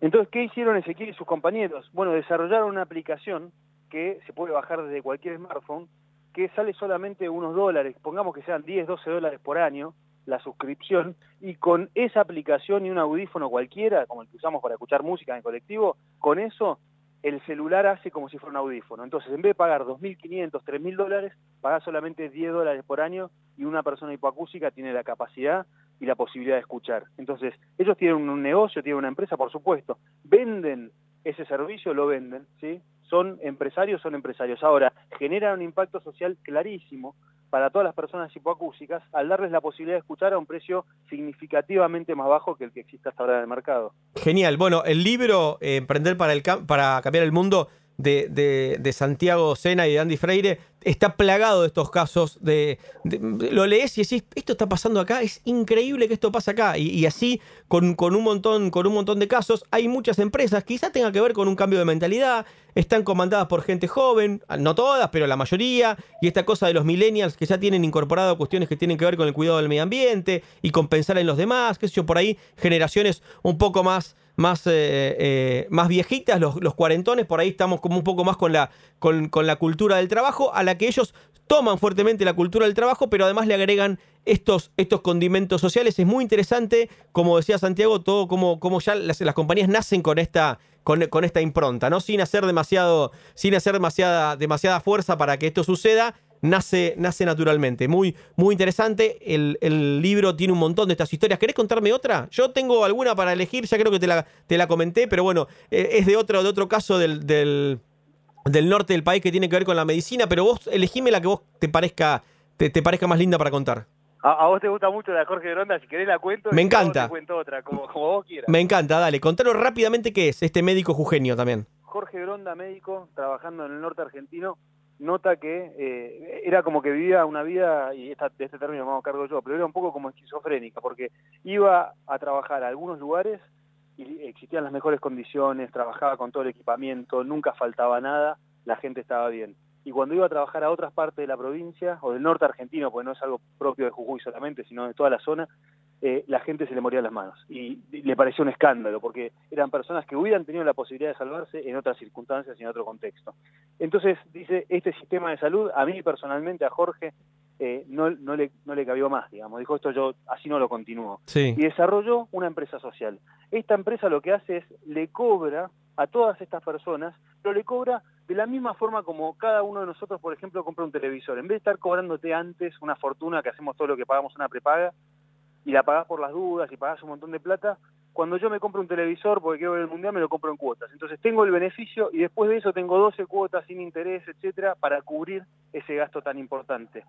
Entonces, ¿qué hicieron Ezequiel y sus compañeros? Bueno, desarrollaron una aplicación que se puede bajar desde cualquier smartphone, que sale solamente unos dólares, pongamos que sean 10, 12 dólares por año la suscripción, y con esa aplicación y un audífono cualquiera, como el que usamos para escuchar música en colectivo, con eso el celular hace como si fuera un audífono. Entonces, en vez de pagar 2.500, 3.000 dólares, pagás solamente 10 dólares por año y una persona hipoacúsica tiene la capacidad y la posibilidad de escuchar. Entonces, ellos tienen un negocio, tienen una empresa, por supuesto, venden ese servicio, lo venden, ¿sí? Son empresarios, son empresarios. Ahora, generan un impacto social clarísimo para todas las personas hipoacúsicas al darles la posibilidad de escuchar a un precio significativamente más bajo que el que existe hasta ahora en el mercado. Genial. Bueno, el libro eh, Emprender para, cambiar el mundo de, de- de Santiago Sena y de Andy Freire está plagado de estos casos. De, lo lees y decís, esto está pasando acá, es increíble que esto pase acá. Y, así, con, con un montón, con un montón de casos, hay muchas empresas, quizá tenga que ver con un cambio de mentalidad, están comandadas por gente joven, no todas, pero la mayoría, y esta cosa de los millennials que ya tienen incorporado cuestiones que tienen que ver con el cuidado del medio ambiente y con pensar en los demás, qué sé yo, por ahí generaciones un poco más más, eh, eh, más viejitas, los, los cuarentones, por ahí estamos como un poco más con la, con, con la cultura del trabajo, a la que ellos toman fuertemente la cultura del trabajo, pero además le agregan estos, estos condimentos sociales. Es muy interesante, como decía Santiago, todo como, como ya las, las compañías nacen con esta, con, con esta impronta, ¿no? Sin hacer demasiado, sin hacer demasiada, demasiada fuerza para que esto suceda. Nace, nace naturalmente. Muy, muy interesante. El, el libro tiene un montón de estas historias. ¿Querés contarme otra? Yo tengo alguna para elegir, ya creo que te la, te la comenté, pero bueno, eh, es de otro, de otro caso del, del, del norte del país que tiene que ver con la medicina, pero vos elegime la que vos te parezca, te, te parezca más linda para contar. A, a vos te gusta mucho la Jorge Gronda, si querés la cuento. Me encanta. Te cuento otra, como, como vos quieras. Me encanta, dale, contalo rápidamente qué es este médico jujeño también. Jorge Gronda, médico, trabajando en el norte argentino, nota que eh, era como que vivía una vida, y de este término me hago cargo yo, pero era un poco como esquizofrénica, porque iba a trabajar a algunos lugares y existían las mejores condiciones, trabajaba con todo el equipamiento, nunca faltaba nada, la gente estaba bien. Y cuando iba a trabajar a otras partes de la provincia, o del norte argentino, porque no es algo propio de Jujuy solamente, sino de toda la zona, eh, la gente se le moría las manos. Y le pareció un escándalo, porque eran personas que hubieran tenido la posibilidad de salvarse en otras circunstancias y en otro contexto. Entonces, dice, este sistema de salud, a mí personalmente, a Jorge, eh, no, no, le, no le cabió más, digamos. Dijo, esto yo así no lo continúo. Sí. Y desarrolló una empresa social. Esta empresa lo que hace es, le cobra a todas estas personas, pero le cobra de la misma forma como cada uno de nosotros, por ejemplo, compra un televisor. En vez de estar cobrándote antes una fortuna que hacemos todo lo que pagamos una prepaga, y la pagás por las dudas y pagás un montón de plata, cuando yo me compro un televisor porque quiero ver el mundial me lo compro en cuotas. Entonces tengo el beneficio y después de eso tengo 12 cuotas sin interés, etcétera, para cubrir ese gasto tan importante.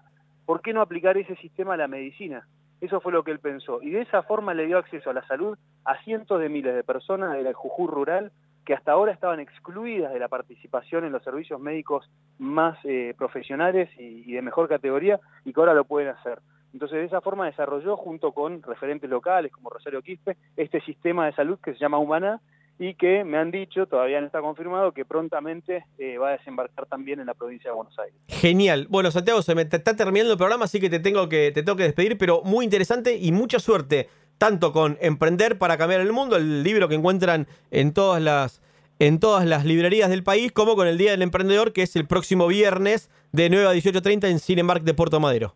¿Por qué no aplicar ese sistema a la medicina? Eso fue lo que él pensó. Y de esa forma le dio acceso a la salud a cientos de miles de personas de la Jujuy rural que hasta ahora estaban excluidas de la participación en los servicios médicos más eh, profesionales y, y de mejor categoría y que ahora lo pueden hacer. Entonces, de esa forma desarrolló, junto con referentes locales como Rosario Quispe, este sistema de salud que se llama Humana y que me han dicho, todavía no está confirmado, que prontamente eh, va a desembarcar también en la provincia de Buenos Aires. Genial. Bueno, Santiago, se me está terminando el programa, así que te tengo que, te tengo que despedir, pero muy interesante y mucha suerte, tanto con Emprender para cambiar el mundo, el libro que encuentran en todas las, en todas las librerías del país, como con el Día del Emprendedor, que es el próximo viernes de 9 a 18.30 en Cinemark de Puerto Madero.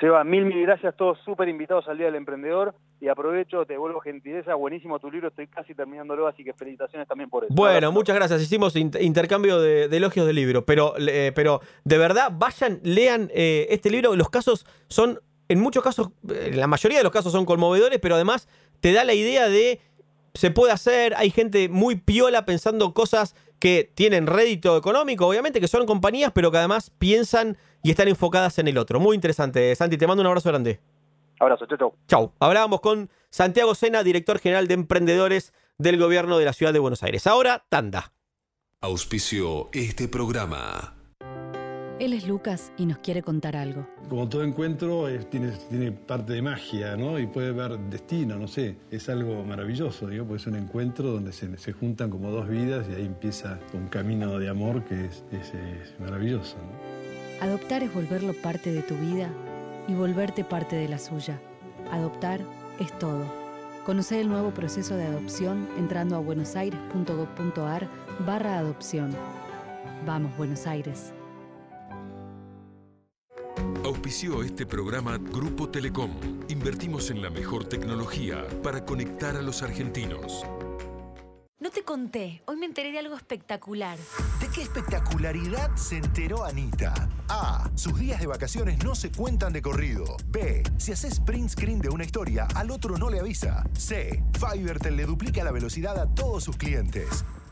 Seba, mil, mil gracias, todos súper invitados al Día del Emprendedor y aprovecho, te devuelvo gentileza, buenísimo tu libro, estoy casi terminándolo, así que felicitaciones también por eso. Bueno, muchas gracias. Hicimos inter- intercambio de, elogios del libro, pero, eh, pero de verdad, vayan, lean eh, este libro. Los casos son, en muchos casos, eh, la mayoría de los casos son conmovedores, pero además te da la idea de se puede hacer. Hay gente muy piola pensando cosas que tienen rédito económico, obviamente, que son compañías, pero que además piensan y están enfocadas en el otro. Muy interesante. Santi, te mando un abrazo grande. Abrazo, chau, chau. Chau. Hablábamos con Santiago Sena, director general de emprendedores del gobierno de la ciudad de Buenos Aires. Ahora, tanda. Auspició este programa. Él es Lucas y nos quiere contar algo. Como todo encuentro es- tiene, tiene parte de magia, ¿no? Y puede ver destino, no sé. Es algo maravilloso, digo, porque es un encuentro donde se, se juntan como dos vidas y ahí empieza un camino de amor que es, es- es maravilloso, ¿no? Adoptar es volverlo parte de tu vida y volverte parte de la suya. Adoptar es todo. Conocer el nuevo proceso de adopción entrando a buenosaires.gov.ar barra adopción. Vamos, Buenos Aires. Auspició este programa Grupo Telecom. Invertimos en la mejor tecnología para conectar a los argentinos. Te conté, hoy me enteré de algo espectacular. ¿De qué espectacularidad se enteró Anita? A. Sus días de vacaciones no se cuentan de corrido. B. Si haces print screen de una historia, al otro no le avisa. C. Fivertel le duplica la velocidad a todos sus clientes.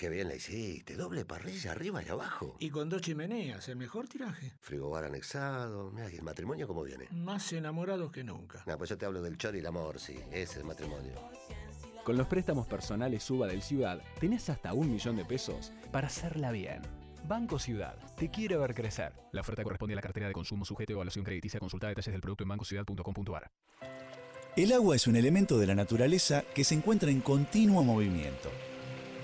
Qué bien la hiciste. Doble parrilla arriba y abajo. Y con dos chimeneas, el mejor tiraje. Frigobar anexado. Mira, ¿y el matrimonio cómo viene? Más enamorados que nunca. No, pues yo te hablo del chor y el amor, sí. Ese es el matrimonio. Con los préstamos personales Suba del Ciudad, tenés hasta un millón de pesos para hacerla bien. Banco Ciudad, te quiere ver crecer. La oferta corresponde a la cartera de consumo sujeto a evaluación crediticia. Consulta detalles del producto en bancociudad.com.ar. El agua es un elemento de la naturaleza que se encuentra en continuo movimiento.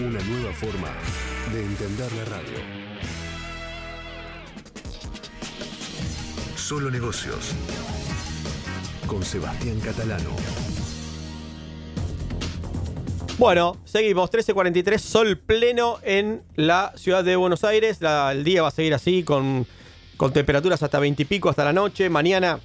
Una nueva forma de entender la radio. Solo negocios. Con Sebastián Catalano. Bueno, seguimos, 13.43, sol pleno en la ciudad de Buenos Aires. El día va a seguir así, con, con temperaturas hasta 20 y pico hasta la noche. Mañana,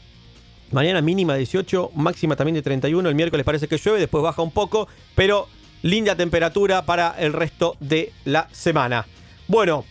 mañana mínima 18, máxima también de 31. El miércoles parece que llueve, después baja un poco, pero linda temperatura para el resto de la semana. Bueno,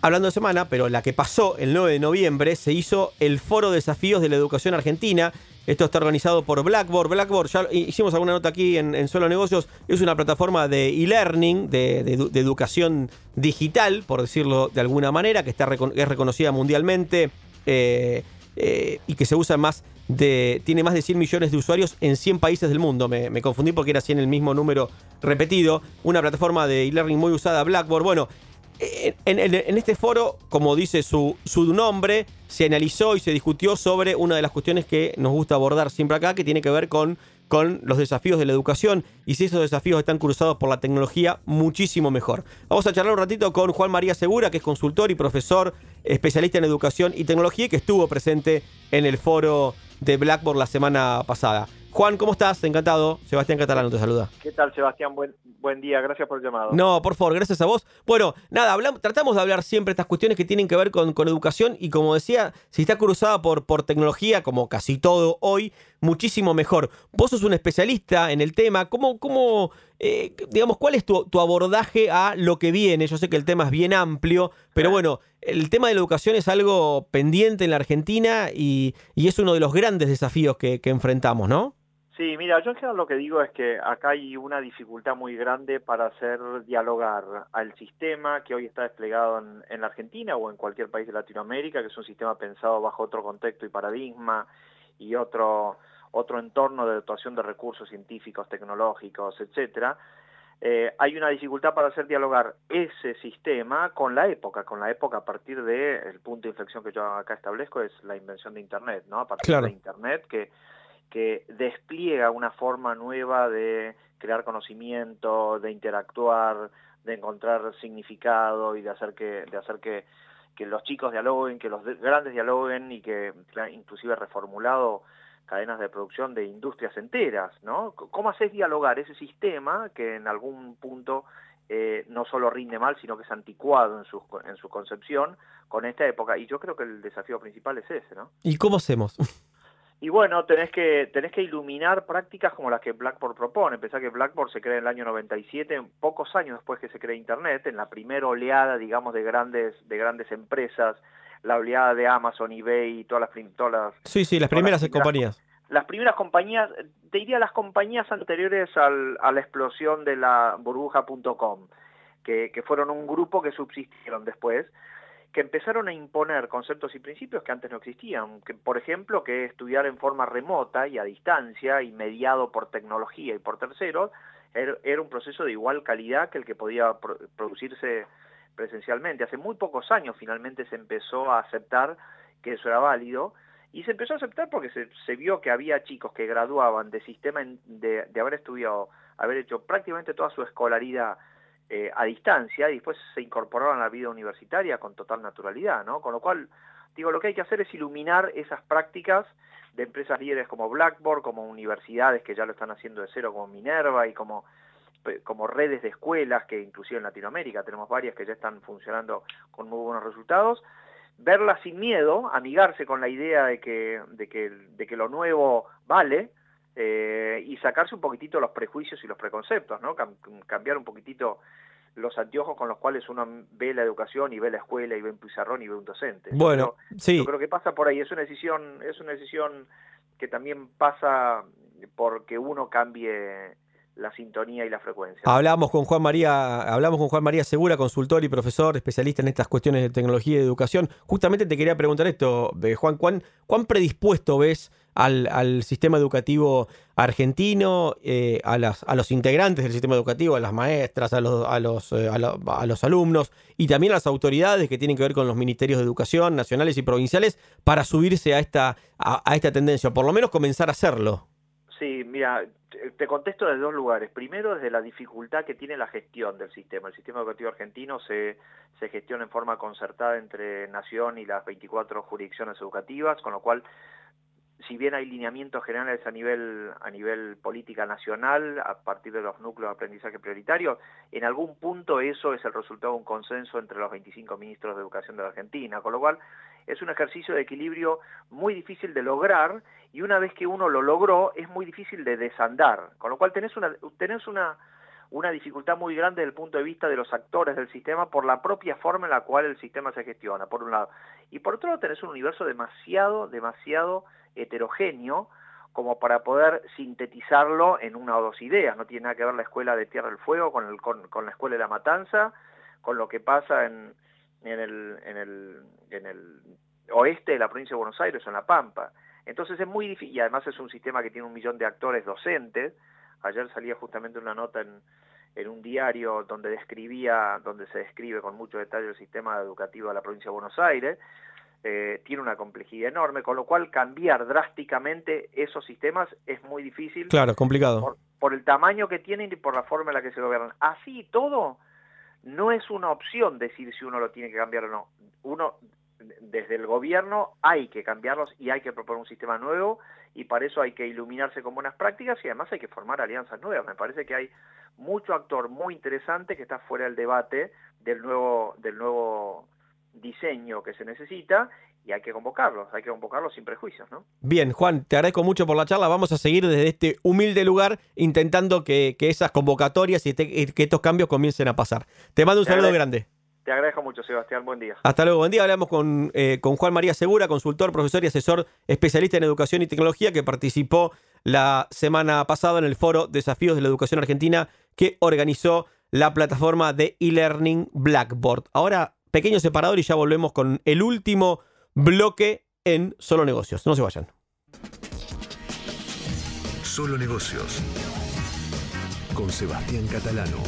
hablando de semana, pero la que pasó el 9 de noviembre, se hizo el Foro Desafíos de la Educación Argentina. Esto está organizado por Blackboard. Blackboard, ya hicimos alguna nota aquí en, en Solo Negocios, es una plataforma de e-learning, de, de edu- de educación digital, por decirlo de alguna manera, que está es reconocida mundialmente eh, eh, y que se usa más tiene más de 100 millones de usuarios en 100 países del mundo. Me, confundí porque era 100 el mismo número repetido. Una plataforma de e-learning muy usada, Blackboard. Bueno, en, en- en este foro, como dice su, su nombre, se analizó y se discutió sobre una de las cuestiones que nos gusta abordar siempre acá, que tiene que ver con, con los desafíos de la educación. Y si esos desafíos están cruzados por la tecnología, muchísimo mejor. Vamos a charlar un ratito con Juan María Segura, que es consultor y profesor especialista en educación y tecnología, y que estuvo presente en el foro de Blackboard la semana pasada. Juan, ¿cómo estás? Encantado. Sebastián Catalano te saluda. ¿Qué tal, Sebastián? Buen, buen día, gracias por el llamado. No, por favor, gracias a vos. Bueno, nada, hablamos, tratamos de hablar siempre estas cuestiones que tienen que ver con, con educación y como decía, si está cruzada por, por tecnología, como casi todo hoy, muchísimo mejor. Vos sos un especialista en el tema, ¿cómo, cómo eh, digamos, cuál es tu, tu abordaje a lo que viene? Yo sé que el tema es bien amplio, pero bueno, el tema de la educación es algo pendiente en la Argentina y, y es uno de los grandes desafíos que, que enfrentamos, ¿no? Sí, mira, yo en general lo que digo es que acá hay una dificultad muy grande para hacer dialogar al sistema que hoy está desplegado en, en la Argentina o en cualquier país de Latinoamérica, que es un sistema pensado bajo otro contexto y paradigma y otro, otro entorno de dotación de recursos científicos, tecnológicos, etcétera. Eh, hay una dificultad para hacer dialogar ese sistema con la época, con la época a partir de el punto de inflexión que yo acá establezco es la invención de Internet, ¿no? A partir Claro. de Internet que que despliega una forma nueva de crear conocimiento, de interactuar, de encontrar significado y de hacer que, de hacer que, que los chicos dialoguen, que los de- grandes dialoguen y que inclusive reformulado cadenas de producción de industrias enteras, ¿no? ¿Cómo haces dialogar ese sistema que en algún punto eh, no solo rinde mal, sino que es anticuado en su, en su concepción con esta época? Y yo creo que el desafío principal es ese, ¿no? ¿Y cómo hacemos? Y bueno, tenés que, tenés que iluminar prácticas como las que Blackboard propone. Pensá que Blackboard se crea en el año 97, pocos años después que se crea Internet, en la primera oleada, digamos, de grandes, de grandes empresas, la oleada de Amazon, eBay y todas las, todas las, Sí, sí, las primeras compañías. las primeras compañías, te diría las compañías anteriores al- a la explosión de la burbuja.com, que, que fueron un grupo que subsistieron después, que empezaron a imponer conceptos y principios que antes no existían, que por ejemplo que estudiar en forma remota y a distancia y mediado por tecnología y por terceros era, era un proceso de igual calidad que el que podía pro- producirse presencialmente. Hace muy pocos años finalmente se empezó a aceptar que eso era válido y se empezó a aceptar porque se, vio que había chicos que graduaban de sistema de, haber estudiado, haber hecho prácticamente toda su escolaridad eh, a distancia y después se incorporaron a la vida universitaria con total naturalidad, ¿no? Con lo cual, digo, lo que hay que hacer es iluminar esas prácticas de empresas líderes como Blackboard, como universidades que ya lo están haciendo de cero, como Minerva y como como redes de escuelas que inclusive en Latinoamérica tenemos varias que ya están funcionando con muy buenos resultados verlas sin miedo amigarse con la idea de que de que de que lo nuevo vale eh, y sacarse un poquitito los prejuicios y los preconceptos no Cam- cambiar un poquitito los anteojos con los cuales uno ve la educación y ve la escuela y ve un pizarrón y ve un docente Yo Bueno, creo- sí. yo creo que pasa por ahí es una decisión es una decisión que también pasa porque uno cambie la sintonía y la frecuencia Hablamos con Juan María, hablamos con Juan María Segura, consultor y profesor, especialista en estas cuestiones de tecnología y educación. Justamente te quería preguntar esto, eh, Juan, ¿cuán, predispuesto ves al, sistema educativo argentino, eh, a, los integrantes del sistema educativo, a las maestras, eh, a, lo- a los alumnos y también a las autoridades que tienen que ver con los ministerios de educación nacionales y provinciales para subirse a esta, a esta tendencia, o por lo menos comenzar a hacerlo? Sí, mira, te- te contesto desde dos lugares. Primero, desde la dificultad que tiene la gestión del sistema. El sistema educativo argentino se gestiona en forma concertada entre Nación y las 24 jurisdicciones educativas, con lo cual, si bien hay lineamientos generales a nivel, a nivel política nacional, a partir de los núcleos de aprendizaje prioritario, en algún punto eso es el resultado de un consenso entre los 25 ministros de educación de la Argentina, con lo cual es un ejercicio de equilibrio muy difícil de lograr y una vez que uno lo logró es muy difícil de desandar, con lo cual tenés una, tenés una, una dificultad muy grande desde el punto de vista de los actores del sistema por la propia forma en la cual el sistema se gestiona, por un lado. Y por otro lado tenés un universo demasiado, demasiado heterogéneo como para poder sintetizarlo en una o dos ideas. No tiene nada que ver la escuela de Tierra del Fuego con, el, con, con la escuela de la Matanza, con lo que pasa en, en, el, en, el, en el oeste de la provincia de Buenos Aires en La Pampa. Entonces es muy difícil, y además es un sistema que tiene un millón de actores docentes. Ayer salía justamente una nota en, en un diario donde describía, donde se describe con mucho detalle el sistema educativo de la provincia de Buenos Aires. Eh, tiene una complejidad enorme, con lo cual cambiar drásticamente esos sistemas es muy difícil Claro, complicado. por, por el tamaño que tienen y por la forma en la que se gobiernan. Así todo, no es una opción decir si uno lo tiene que cambiar o no. Uno, desde el gobierno, hay que cambiarlos y hay que proponer un sistema nuevo y para eso hay que iluminarse con buenas prácticas y además hay que formar alianzas nuevas. Me parece que hay mucho actor muy interesante que está fuera del debate del nuevo, del nuevo diseño que se necesita y hay que convocarlos, hay que convocarlos sin prejuicios, ¿no? Bien, Juan, te agradezco mucho por la charla. Vamos a seguir desde este humilde lugar intentando que, que esas convocatorias y este- que estos cambios comiencen a pasar. Te mando un Te saludo grande. Te agradezco mucho, Sebastián. Buen día. Hasta luego, buen día. Hablamos con, eh, con Juan María Segura, consultor, profesor y asesor especialista en educación y tecnología, que participó la semana pasada en el foro Desafíos de la Educación Argentina que organizó la plataforma de e-learning Blackboard. Ahora, pequeño separador y ya volvemos con el último bloque en Solo Negocios. No se vayan. Solo negocios. Con Sebastián Catalano.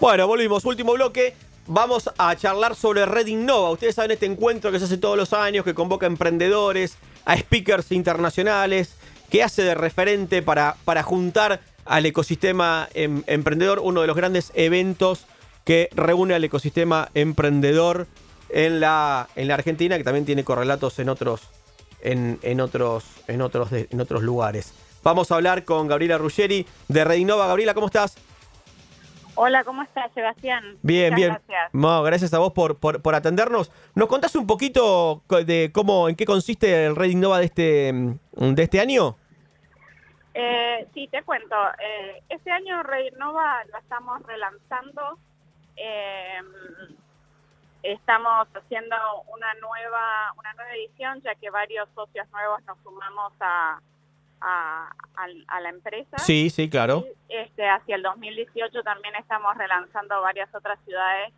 Bueno, volvimos. Último bloque. Vamos a charlar sobre Red Innova. Ustedes saben este encuentro que se hace todos los años, que convoca emprendedores, a speakers internacionales, que hace de referente para, para juntar al ecosistema em- emprendedor, uno de los grandes eventos que reúne al ecosistema emprendedor en la, en la Argentina, que también tiene correlatos en otros, en, en otros, en, otros en otros lugares. Vamos a hablar con Gabriela Ruggeri de Red Innova. Gabriela, ¿cómo estás? Hola, ¿cómo estás, Sebastián? Bien, Muchas bien. Gracias. No, gracias a vos por, por, por atendernos. ¿Nos contás un poquito de cómo, en qué consiste el Red Innova de este, mm, de este año? Eh, sí, te cuento. Eh, este año Reinova lo estamos relanzando. Eh, estamos haciendo una nueva, una nueva edición, ya que varios socios nuevos nos sumamos a, a, al- a la empresa. Sí, sí, claro. Este, hacia el 2018 también estamos relanzando varias otras ciudades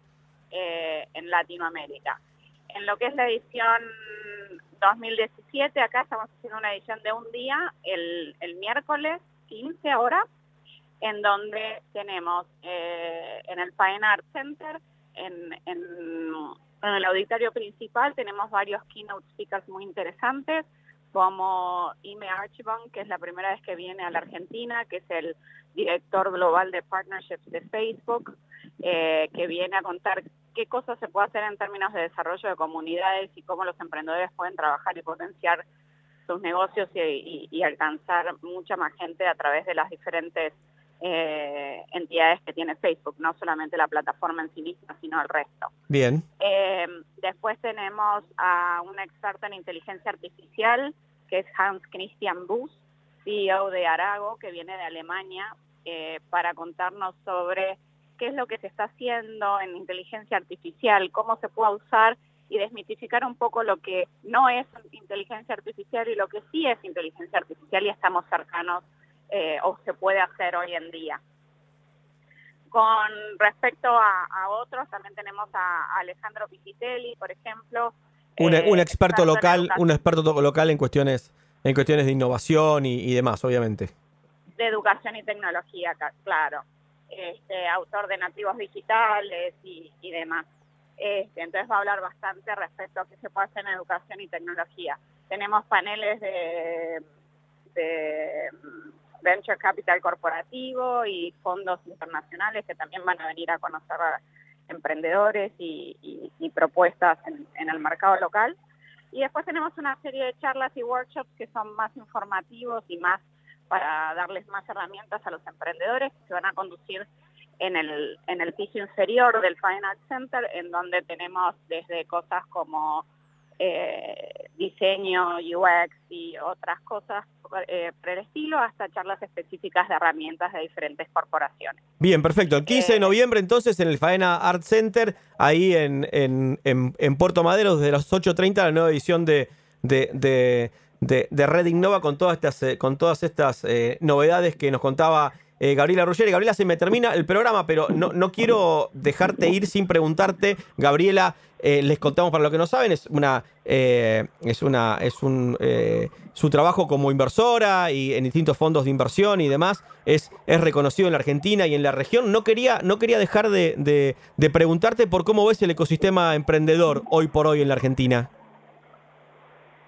eh, en Latinoamérica. En lo que es la edición 2017, acá estamos haciendo una edición de un día, el, el miércoles 15 ahora, en donde tenemos eh, en el Fine Art Center, en, en- en el auditorio principal, tenemos varios keynote speakers muy interesantes, como Ime Archibong, que es la primera vez que viene a la Argentina, que es el director global de partnerships de Facebook, eh, que viene a contar qué cosas se puede hacer en términos de desarrollo de comunidades y cómo los emprendedores pueden trabajar y potenciar sus negocios y alcanzar mucha más gente a través de las diferentes eh, entidades que tiene Facebook, no solamente la plataforma en sí misma, sino el resto. Bien. Eh, después tenemos a un experto en inteligencia artificial, que es Hans Christian Bus, CEO de Arago, que viene de Alemania, eh, para contarnos sobre qué es lo que se está haciendo en inteligencia artificial, cómo se puede usar y desmitificar un poco lo que no es inteligencia artificial y lo que sí es inteligencia artificial y estamos cercanos eh, o se puede hacer hoy en día. Con respecto a, a otros, también tenemos a, a Alejandro Pisitelli, por ejemplo. Un, eh, un experto en local, un experto to- local en cuestiones, en cuestiones de innovación y, y demás, obviamente. de educación y tecnología, claro. Este, autor de nativos digitales y, y demás. Este, entonces va a hablar bastante respecto a qué se puede hacer en educación y tecnología. Tenemos paneles de, de venture capital corporativo y fondos internacionales que también van a venir a conocer a emprendedores y, propuestas en, en el mercado local. Y después tenemos una serie de charlas y workshops que son más informativos y más para darles más herramientas a los emprendedores que se van a conducir en el, en el piso inferior del Art Center, en donde tenemos desde cosas como eh, diseño, UX y otras cosas eh, por el estilo, hasta charlas específicas de herramientas de diferentes corporaciones. Bien, perfecto. El 15 de noviembre, entonces, en el Faena Art Center, ahí en, en, en- en Puerto Madero, desde las 8.30, la nueva edición de, de, de, de- de Red Innova con todas estas, eh, con todas estas eh, novedades que nos contaba eh, Gabriela Ruggeri. Gabriela, se me termina el programa, pero no, no quiero dejarte ir sin preguntarte. Gabriela, eh, les contamos para los que no saben, es una, eh, es una, es un, eh, su trabajo como inversora y en distintos fondos de inversión y demás es, es reconocido en la Argentina y en la región. No quería, no quería dejar de, de- de preguntarte por cómo ves el ecosistema emprendedor hoy por hoy en la Argentina.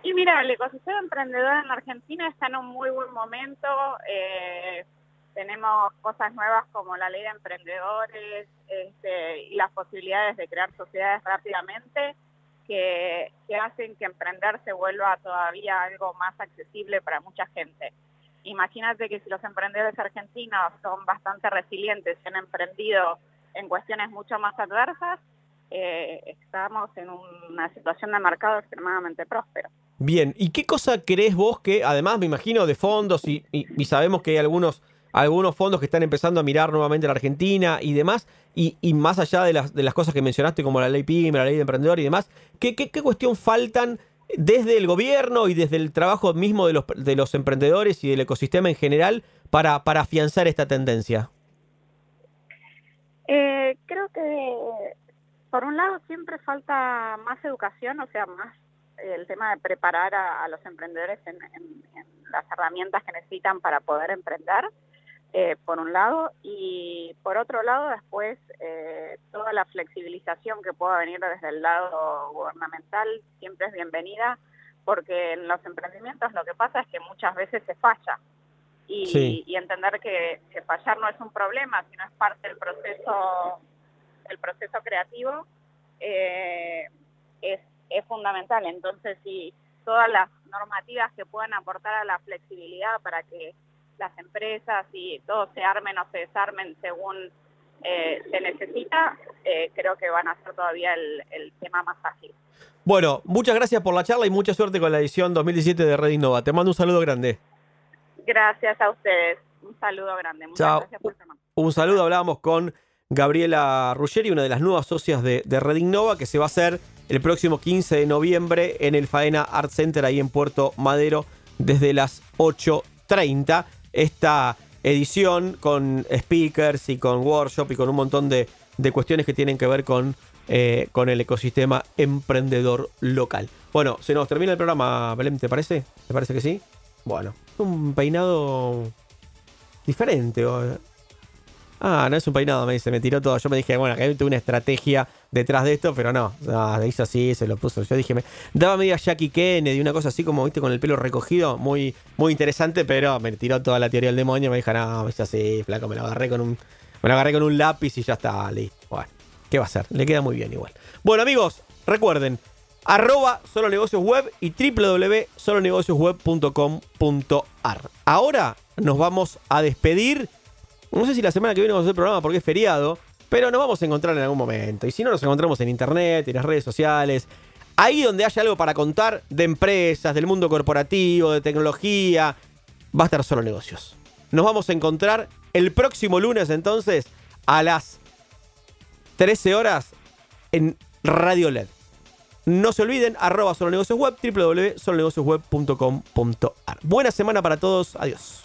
Y mira, el ecosistema emprendedor en la Argentina está en un muy buen momento. eh, tenemos cosas nuevas como la ley de emprendedores este, y las posibilidades de crear sociedades rápidamente que, hacen que emprender se vuelva todavía algo más accesible para mucha gente. Imagínate que si los emprendedores argentinos son bastante resilientes y han emprendido en cuestiones mucho más adversas, eh, estamos en una situación de mercado extremadamente próspero. Bien, ¿y qué cosa crees vos que, además me imagino de fondos y sabemos que hay algunos, algunos fondos que están empezando a mirar nuevamente la Argentina y demás, y, y más allá de las, de las cosas que mencionaste como la ley PYME, la ley de emprendedor y demás, ¿qué, qué, cuestión faltan desde el gobierno y desde el trabajo mismo de los, de los emprendedores y del ecosistema en general para, para afianzar esta tendencia? Eh, creo que por un lado siempre falta más educación, o sea, más el tema de preparar a, los emprendedores en, en- en las herramientas que necesitan para poder emprender. Eh, por un lado, y por otro lado después eh, toda la flexibilización que pueda venir desde el lado gubernamental siempre es bienvenida, porque en los emprendimientos lo que pasa es que muchas veces se falla. Y, Sí. y entender que, que fallar no es un problema, sino es parte del proceso, del proceso creativo, eh, es, es fundamental. Entonces, si todas las normativas que puedan aportar a la flexibilidad para que las empresas y todos se armen o se desarmen según eh, se necesita, eh, creo que van a ser todavía el, el tema más ágil. Bueno, muchas gracias por la charla y mucha suerte con la edición 2017 de Red Innova. Te mando un saludo grande. Gracias a ustedes. Un saludo grande. Muchas Chao. gracias por llamar. Un saludo, hablábamos con Gabriela Ruggeri, una de las nuevas socias de, de Red Innova, que se va a hacer el próximo 15 de noviembre en el Faena Art Center ahí en Puerto Madero desde las 8.30. Esta edición con speakers y con workshop y con un montón de, de cuestiones que tienen que ver con, eh, con el ecosistema emprendedor local. Bueno, se nos termina el programa, Belén, ¿te parece? ¿Te parece que sí? Bueno, un peinado diferente. Ah, no es un peinado, me dice, me tiró todo. Yo me dije, bueno, que hay una estrategia detrás de esto, pero no. No, hizo así, se lo puso. Yo dije, me daba media Jackie Kennedy, una cosa así como, viste, con el pelo recogido, muy, muy interesante, pero me tiró toda la teoría del demonio. Me dijo, no, me hizo así, flaco, me lo agarré con un, me lo agarré con un lápiz y ya está, listo. Bueno, ¿qué va a hacer? Le queda muy bien igual. Bueno, amigos, recuerden, arroba solo web y www.solonegociosweb.com.ar. Ahora nos vamos a despedir. No sé si la semana que viene vamos a hacer programa porque es feriado, pero nos vamos a encontrar en algún momento. Y si no, nos encontramos en internet, en las redes sociales. Ahí donde haya algo para contar de empresas, del mundo corporativo, de tecnología, va a estar solo negocios. Nos vamos a encontrar el próximo lunes entonces a las 13 horas en Radio LED. No se olviden, arroba solo negocios web, www.solonegociosweb.com.ar. Buena semana para todos, adiós.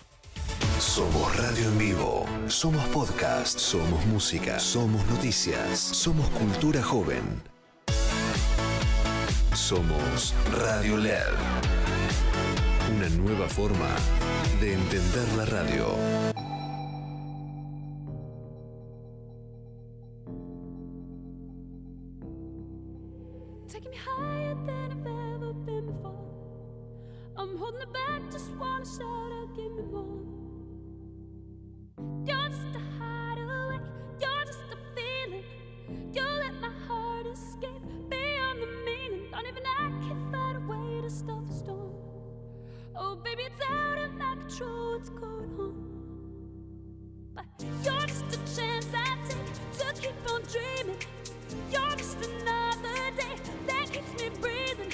Somos radio en vivo, somos podcast, somos música, somos noticias, somos cultura joven. Somos Radio LED. Una nueva forma de entender la radio. I'm holding it back, just wanna shout out, give me. Keep on dreaming. You're just another day that keeps me breathing.